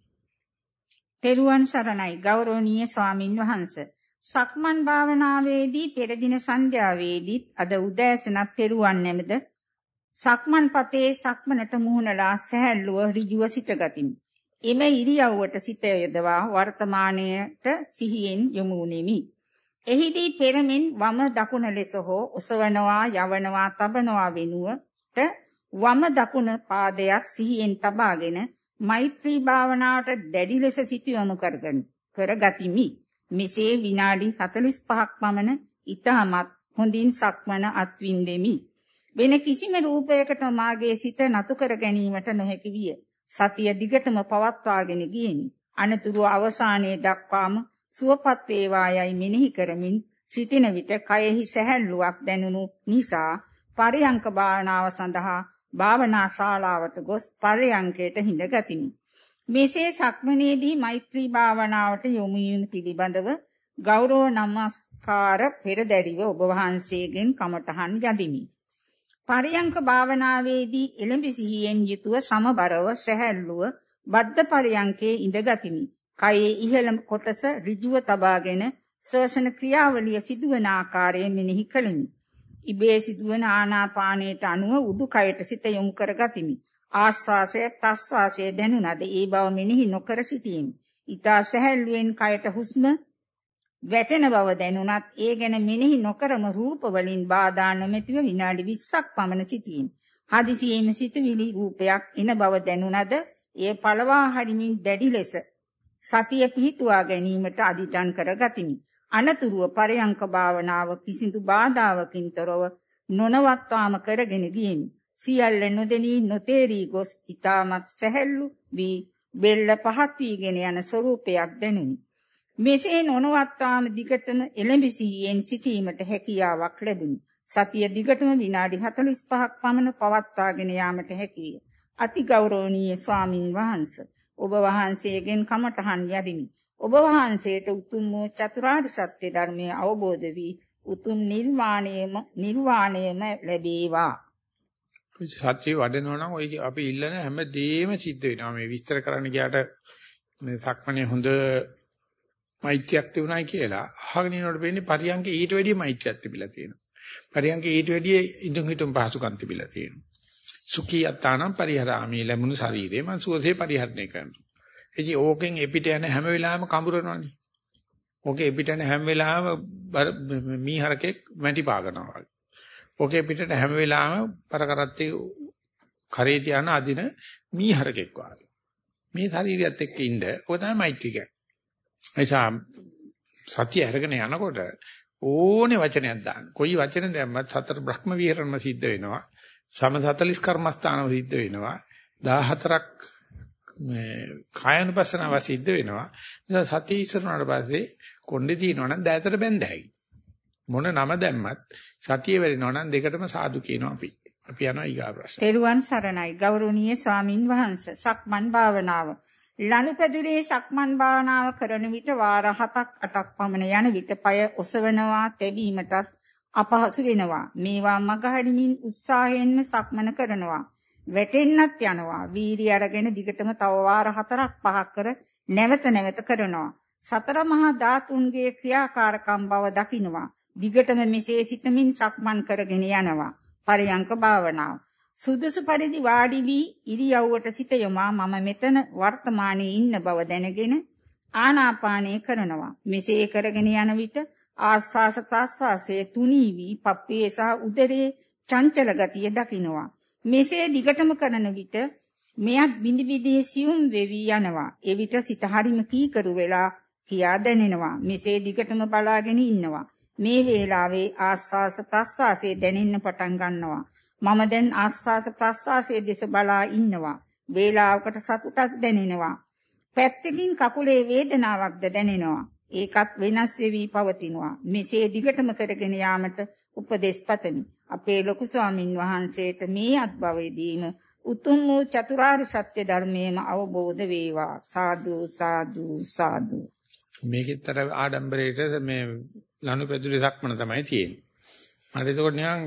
තෙරුවන් සරණයි ගෞරවනීය ස්වාමින් වහන්සේ. සක්මන් භාවනාවේදී පෙර දින සන්ධ්‍යාවේදීත් අද උදෑසනත් තෙරුවන් නැමෙද සක්මන් පතේ සක්මනට මුහුණලා සැහැල්ලුව ඍජුව සිටගතිමි. එම ඉරියව්වට සිත යොදවා වර්තමානයට සිහියෙන් යොමු වෙමි. එහිදී පෙරමෙන් වම දකුණ ලෙස හෝ ඔසවනවා යවනවා තබනවා වෙනුවට වම දකුණ පාදයක් සිහියෙන් තබාගෙන මෛත්‍රී භාවනාවට දැඩි ලෙස සිත යොමු කරගනි කරගතිමි මෙසේ විනාඩි 45ක් පමණ ඊටමත් හොඳින් සක්මන අත්විඳෙමි. වෙන කිසිම රූපයකට මාගේ සිත නතු කර ගැනීමට නොහැකි විය. සතිය දිගටම පවත්වාගෙන ගියෙමි. අනතුරු අවසානයේ දක්වාම සුවපත් වේවායයි මෙනෙහි කරමින් සිටින විට කයෙහි සැහැල්ලුවක් දැනුණු නිසා පරියංක භාවනාව සඳහා භාවනා ශාලාවට ගොස් පරියංකයට හිඳගතිමි. මෙසේ සක්මනේදී මෛත්‍රී භාවනාවට යොමු වීම පිළිබඳව ගෞරව නමස්කාර පෙරදැරිව ඔබ වහන්සේගෙන් කමඨහන් යදිමි. පරියංක භාවනාවේදී එළඹ සිහියෙන් යුතුව සමබරව සැහැල්ලුව බද්ධ පරියංකේ ඉඳගතිමි. කයේ ඉහළ කොටස ඍජුව තබාගෙන ශ්වසන ක්‍රියාවලිය සිදුවන ආකාරය මෙනෙහි කළෙමි. ඉබේ සිදුවන ආනාපානයට අනුව උඩුකයට සිත යොමු කරගතිමි. ආස්වාසය ප්‍රස්වාසය දැනුණද ඒ බව මෙනෙහි නොකර සිටීමි. ඊතා සැහැල්ලුවෙන් කයට හුස්ම වැටෙන බව දැනුණත් ඒ ගැන මෙනෙහි නොකරම රූප වලින් බාධා නොමැතිව විනාඩි 20ක් පමණ සිටීමි. හදිසියෙම සිතුවිලි රූපයක් එන බව දැනුණද එය පළවා හරිමින් දැඩි ලෙස සතිය පිහිටුවා ගැනීමට අදිටන් කරගතිමි. අනතුරුව පරයන්ක භාවනාව කිසිදු බාධාවකින් තොරව නොනවත්වාම කරගෙන ගියෙමි. සියල්ල නොදෙනී නොතේරී ගොස් ඊටමත් සැහැල්ලු වී බෙල්ල පහත් වීගෙන යන ස්වરૂපයක් දැනුනි. මෙසේ නොනවත්වාම දිගටම එළඹ සිහියෙන් සිටීමට හැකියාවක් ලැබුණි. සතිය දිගටම විනාඩි 45ක් පමණ පවත්වාගෙන යාමට හැකිය. අති ගෞරවනීය ස්වාමින් වහන්සේ ඔබ වහන්සේගෙන් කමඨහන් යදිමි. ඔබ වහන්සේට උතුම් වූ චතුරාර්ය සත්‍ය ධර්මය අවබෝධ වී උතුම් නිර්වාණයම නිර්වාණයම ලැබේවා. සත්‍ය වඩනවා නම් ඔය අපි ඉල්ලන හැම දෙයක්ම සිද්ධ වෙනවා. මේ විස්තර කරන්න ගියාට මේ සක්මණේ හොඳ මෛත්‍රියක් තිබුණායි කියලා අහගෙන ඉන්නකොට වෙන්නේ පරියන්ක ඊට වැඩිය මෛත්‍රියක් තිබිලා තියෙනවා. පරියන්ක ඊට වැඩිය ඉදුම් හිටුම් පහසුකම් තිබිලා තියෙනවා. සුඛී යත්තානම් පරිහරාමි ලැබුණු ශරීරේ මං සුවසේ පරිහරණය කරනවා. ඉතින් ඕකෙන් එපිට යන හැම වෙලාවෙම කඹරනවනේ. ඕකේ එපිට යන හැම වෙලාවෙම මීහරකෙක් මැටි පාගනවා වගේ. ඕකේ පිටට හැම වෙලාවෙම පරකරත්තේ කරේ තියන අදින මීහරකෙක් වගේ. මේ ශරීරයත් එක්ක ඉන්න ඔය තමයි මෛත්‍රී කියන්නේ. එයිසා සතිය අරගෙන යනකොට ඕනේ වචනයක් දාන්න. කොයි වචන දැම්මත් සතර බ්‍රහ්ම විහරණ සිද්ධ වෙනවා. සම 40 කර්මස්ථාන සිද්ධ වෙනවා 14ක් මේ කායනුපස්සනාව සිද්ධ වෙනවා. නිසා සතිය ඉස්සරහට පස්සේ කොණ්ඩේ තියෙනවා නම් දෑතට බැඳයි. මොන නම දැම්මත් සතිය වෙරිනවා නම් දෙකටම සාදු කියනවා අපි. අපි යනවා ඊගා ප්‍රශ්න. තෙරුවන් සරණයි ගෞරවනීය ස්වාමින් වහන්සේ. සක්මන් භාවනාව. ලනුපැදුරේ සක්මන් භාවනාව කරන විට වාර 7ක් 8ක් පමණ යන විට পায় ඔසවනවා, තැබීමටත් අපහසු වෙනවා. මේවා මගහරිමින් උත්සාහයෙන්ම සක්මන කරනවා. වැටෙන්නත් යනවා. වීර්ය අරගෙන දිගටම තව වාර 4ක් 5ක් කර නැවත නැවත කරනවා. සතර මහා ධාතුන්ගේ ක්‍රියාකාරකම් බව දකිනවා. දිගටම මෙසේ සිතමින් සක්මන් කරගෙන යනවා. පරයන්ක භාවනාව. සුදුසු පරිදි වාඩි වී ඉරියව්වට සිත යොමා මම මෙතන වර්තමානයේ ඉන්න බව දැනගෙන ආනාපානය කරනවා. මෙසේ කරගෙන යන විට ආස්වාස ප්‍රාස්වාසයේ තුනී වී පප්පේ සහ උදරයේ චංචල ගතිය දකිනවා. මෙසේ දිගටම කරන විට මෙයත් බිඳි බිඳී සියුම් වෙවි යනවා. එවිට සිත හරිම කීකරු වෙලා කියා දැනෙනවා. මෙසේ දිගටම බලාගෙන ඉන්නවා. මේ වේලාවේ ආස්වාස ප්‍රස්වාසයේ දැනෙන්න පටන් ගන්නවා. මම දැන් ආස්වාස ප්‍රස්වාසයේ දෙස බලා ඉන්නවා. වේලාවකට සතුටක් දැනෙනවා. පැත්තකින් කකුලේ වේදනාවක්ද දැනෙනවා. ඒකත් වෙනස් වෙවි පවතිනවා. මෙසේ දිගටම කරගෙන යාමට උපදෙස් පතමි. අපේ ලොකු ස්වාමින් වහන්සේට මේ අත්භවයේදීම උතුම් වූ චතුරාර්ය සත්‍ය ධර්මයේම අවබෝධ වේවා. සාදු සාදු සාදු. මේකෙතර ආඩම්බරේට මේ ලනුපැදුරේ සක්මන තමයි තියෙන්නේ. මට ඒකෝට නිකන්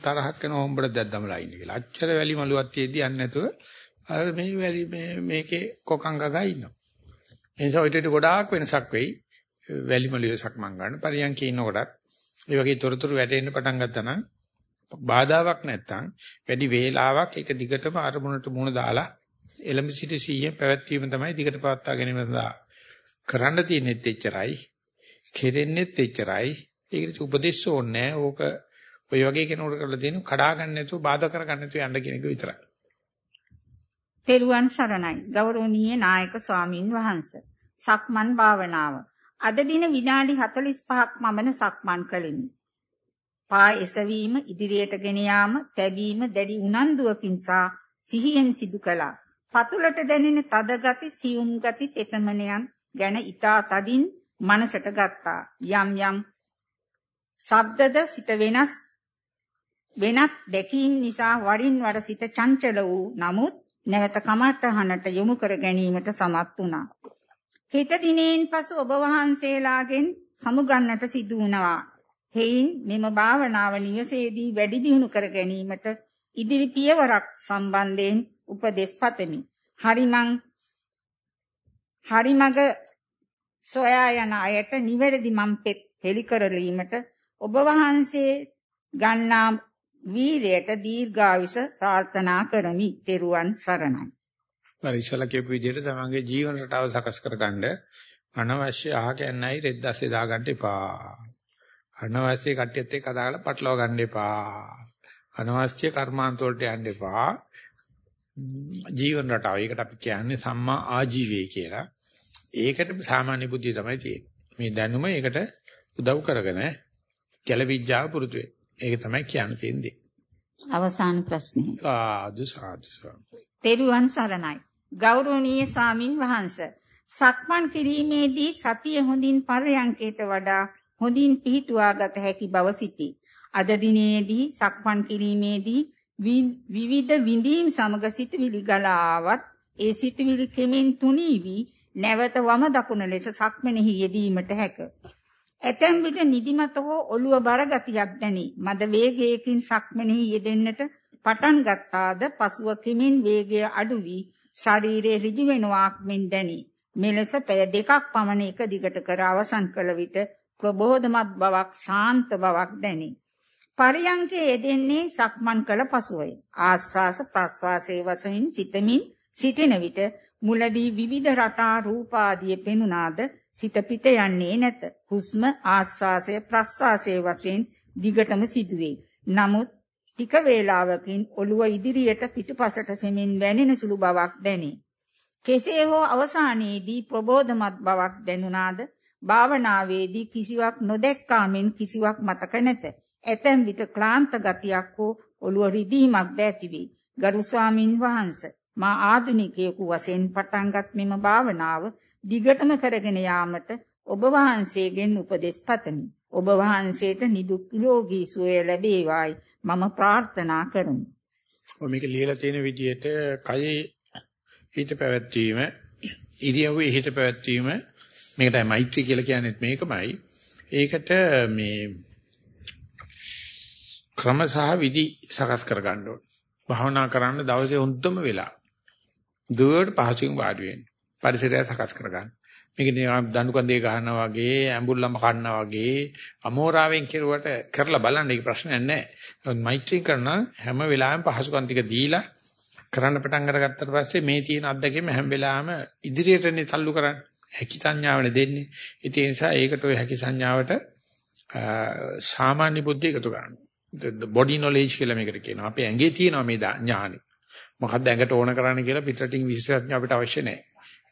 තරහක් වෙන හොම්බඩ දැද්දමලා ඉන්නේ කියලා. අච්චර වැලි මලුවක් තියදී යන්නේ නැතුව අර මේ වැලි මේ මේකේ කොකං ගගා ඉන්නවා. ඒ නිසා ඔයිට ගොඩාක් වෙනසක් වෙයි. වැලි මලුවේ සක්මන් ගන්න පරියන්කේ ඉන්නකොටත් ඒ වගේ තොරතුරු වැටෙන්න පටන් ගත්තා නම් බාධාවක් නැත්තම් වැඩි වේලාවක් එක දිගටම අරමුණට මුණ දාලා එලඹ සිටි සීයෙන් පැවැත්වීම තමයි දිගට පවත්වා ගැනීම සඳහා කරන්න තියෙනෙත් එච්චරයි කෙරෙන්නෙත් එච්චරයි ඒකට උපදෙස් ඕනේ ඕක ඔය වගේ කෙනෙකුට කරලා තියෙන කඩා ගන්න නැතුව බාධා කර ගන්න නැතුව යන්න කියන එක විතරයි. තෙරුවන් සරණයි ගෞරවනීය නායක ස්වාමින් වහන්සේ. සක්මන් භාවනාව. අද දින විනාඩි 45ක් මමන සක්මන් කළෙමි. පා එසවීම ඉදිරියට ගෙන යාම, තැබීම දැඩි උනන්දුවකින් සහ සිහියෙන් සිදු කළා. පතුලට දැනෙන තද ගති, සියුම් ගති, තෙතමනයන් ගැන ඊතා තදින් මනසට ගත්තා. යම් යම් ශබ්දද සිත වෙනස් වෙනත් දැකීම් නිසා වරින් වර සිත චංචල වූ නමුත් නැවත කමඨහනට යොමු කර ගැනීමට සමත් වුණා. හෙට දිනෙන් පසු ඔබ වහන්සේලාගෙන් සමුගන්නට සිදු වුණා. හේයින් මෙම භාවනාව නිවසේදී වැඩි දියුණු කර ගැනීමට ඉදිරි පියවරක් සම්බන්ධයෙන් උපදෙස් පතමි. හරිමං හරිමග සොයා යන අයට නිවැරදි මම් පෙත් හෙලි කරලීමට ඔබ වහන්සේ ගන්නා වීරයට දීර්ඝායුෂ ප්‍රාර්ථනා කරමි. ත්වන් සරණයි. පරිශල කියපු විදිහට තමන්ගේ ජීවන රටාව සකස් කරගන්න අනවශ්‍ය අහකැන්නයි රෙද්දස්සේ දාගන්න එපා. අනවශ්‍ය කට්ටියත් එක්ක කතාවලා පටලවා ගන්න එපා. අනවශ්‍ය කර්මාන්ත වලට යන්න එපා. ජීවන රටාව. ඒකට අපි කියන්නේ සම්මා ආජීවය කියලා. ඒකට සාමාන්‍ය බුද්ධිය තමයි තියෙන්නේ. මේ දැනුම ඒකට උදව් කරගෙන ගැලවිඥාව පුරුදු වෙන්න. ඒක තමයි කියන්න තියෙන්නේ. අවසාන ප්‍රශ්නේ. සාදු සාදු සාදු. තෙරුවන් සරණයි. ගෞරවනීය සාමින් වහන්සේ සක්මන් කිරීමේදී සතිය හොඳින් පරයන්කයට වඩා හොඳින් පිහිටුවා ගත හැකි බව සිටී. අද දිනේදී සක්මන් කිරීමේදී විවිධ විඳීම් සමග සිටවිලි ගලා ආවත් ඒ සිටවිලි කෙමෙන් තුනී වී නැවත වම දකුණ ලෙස සක්මනෙහි යෙදීමට හැක. ඇතැම් විට නිදිමත හෝ ඔළුව බර ගතියක් දැනේ. මද වේගයකින් සක්මනෙහි යෙදෙන්නට පටන් ගත්තාද පසුව කිමින් වේගය අඩු වී ශරීරයේ ඍජු වෙනවාක් මෙන් දැනේ. මෙලෙස පැය දෙකක් පමණ එක දිගට කර අවසන් කළ විට ප්‍රබෝධමත් බවක් ශාන්ත බවක් දැනේ. පරියංකේ යෙදෙන්නේ සක්මන් කළ පසුවය. ආස්වාස ප්‍රස්වාසයේ වශයෙන් සිතමින් සිටින විට මුලදී විවිධ රටා රූප ආදී පෙනුනාද සිත පිට යන්නේ නැත. හුස්ම ආස්වාසය ප්‍රස්වාසයේ වශයෙන් දිගටම සිදුවේ. නමුත් ටික වේලාවකින් ඔළුව ඉදිරියට පිටුපසට සෙමින් වැනෙන සුළු බවක් දැනේ. කෙසේ හෝ අවසානයේදී ප්‍රබෝධමත් බවක් දැනුණාද භාවනාවේදී කිසිවක් නොදැක්කාමෙන් කිසිවක් මතක නැත. ඇතැම් විට ක්ලාන්ත ගතියක් හෝ ඔළුව රිදීමක් ද ඇතිවේ. ගරු ස්වාමින් වහන්සේ මා ආධුනිකයෙකු වශයෙන් පටන්ගත් මෙම භාවනාව දිගටම කරගෙන යාමට ඔබ වහන්සේගෙන් උපදෙස් පතමි. ඔබ වහන්සේට නිදුක් නිරෝගී සුවය ලැබේවායි මම ප්‍රාර්ථනා කරමි. ඔය මේක ලියලා තියෙන විදිහට කයේ හිත පැවැත්වීම ඉරියව්වේ හිත පැවැත්වීම මේකටයි මෛත්‍රී කියලා කියන්නේ මේකමයි. ඒකට මේ ක්‍රම සහ විදි සකස් කර ගන්න ඕනේ. භාවනා කරන්න දවසේ හොඳම වෙලා. දුවට පහසුවෙන් වාඩි වෙන්න. පරිසරය සකස් කර ගන්න. මේක දණු කන්දේ ගහනවා වගේ, ඇඹුල්ලම කන්නා වගේ අමෝරාවෙන් කෙරුවට කරලා බලන්න ඒක ප්‍රශ්නයක් නැහැ. මෛත්‍රී කරන හැම වෙලාවෙම පහසුකම් ටික දීලා කරන්න පටන් අරගත්තට පස්සේ මේ තියෙන අත්දැකීම හැම වෙලාවෙම ඉදිරියටනේ තල්ලු කරන්නේ. හැකි සංඥාවනේ දෙන්නේ. ඒ නිසා ඒකට ඔය හැකි සංඥාවට සාමාන්‍ය බුද්ධිය එකතු කරනවා. body knowledge කියලා මේකට කියනවා. අපේ ඇඟේ තියෙනවා මේ ඥානෙ. මොකක්ද ඇඟට ඕන කරන්නේ කියලා පිටරටින් විශේෂඥ අපිට අවශ්‍ය නැහැ.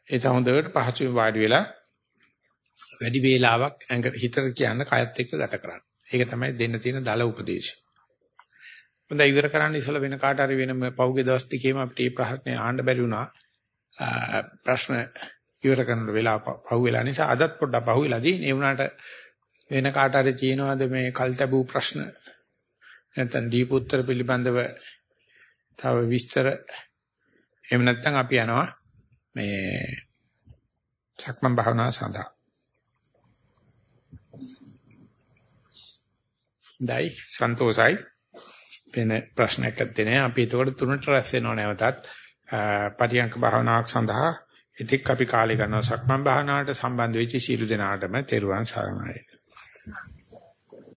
ඒ නිසා හොඳට පහසුවෙන් වාඩි වෙලා වැඩි වේලාවක් ඇඟ හිතට කියන්න කයත් එක්ක ගත කරන්න. ඒක තමයි දෙන්න තියෙන දල උපදේශය. හොඳයි ඉවර කරන්න ඉස්සලා වෙන කාට හරි වෙන පෞගේ දවස් ටිකේම අපිට මේ ප්‍රශ්නේ ආන්න බැරි වුණා. ප්‍රශ්න ඉවර කරන වෙලාව පහු වෙලා නිසා අදත් පොඩ්ඩක් පහු වෙලාදී ඒ වුණාට වෙන කාට හරි තියෙනවද මේ කල්තබු ප්‍රශ්න නැත්නම් දීප උත්තර පිළිබඳව තව විස්තර. එහෙම නැත්නම් අපි යනවා මේ සක්මන් භාවනාව සඳහා. දයි සන්තෝසයි වෙන ප්‍රශ්නයක් නැත්තේ නේ. අපි ඒකට තුනට රැස් වෙනව නැවතත්. පරියංක භාවනාවක් සඳහා ඉතික් අපි කාලය ගන්නවා. සක්මන් භාවනාවට සම්බන්ධ වෙච්ච සීල දෙනාටම තෙරුවන් සරණයි.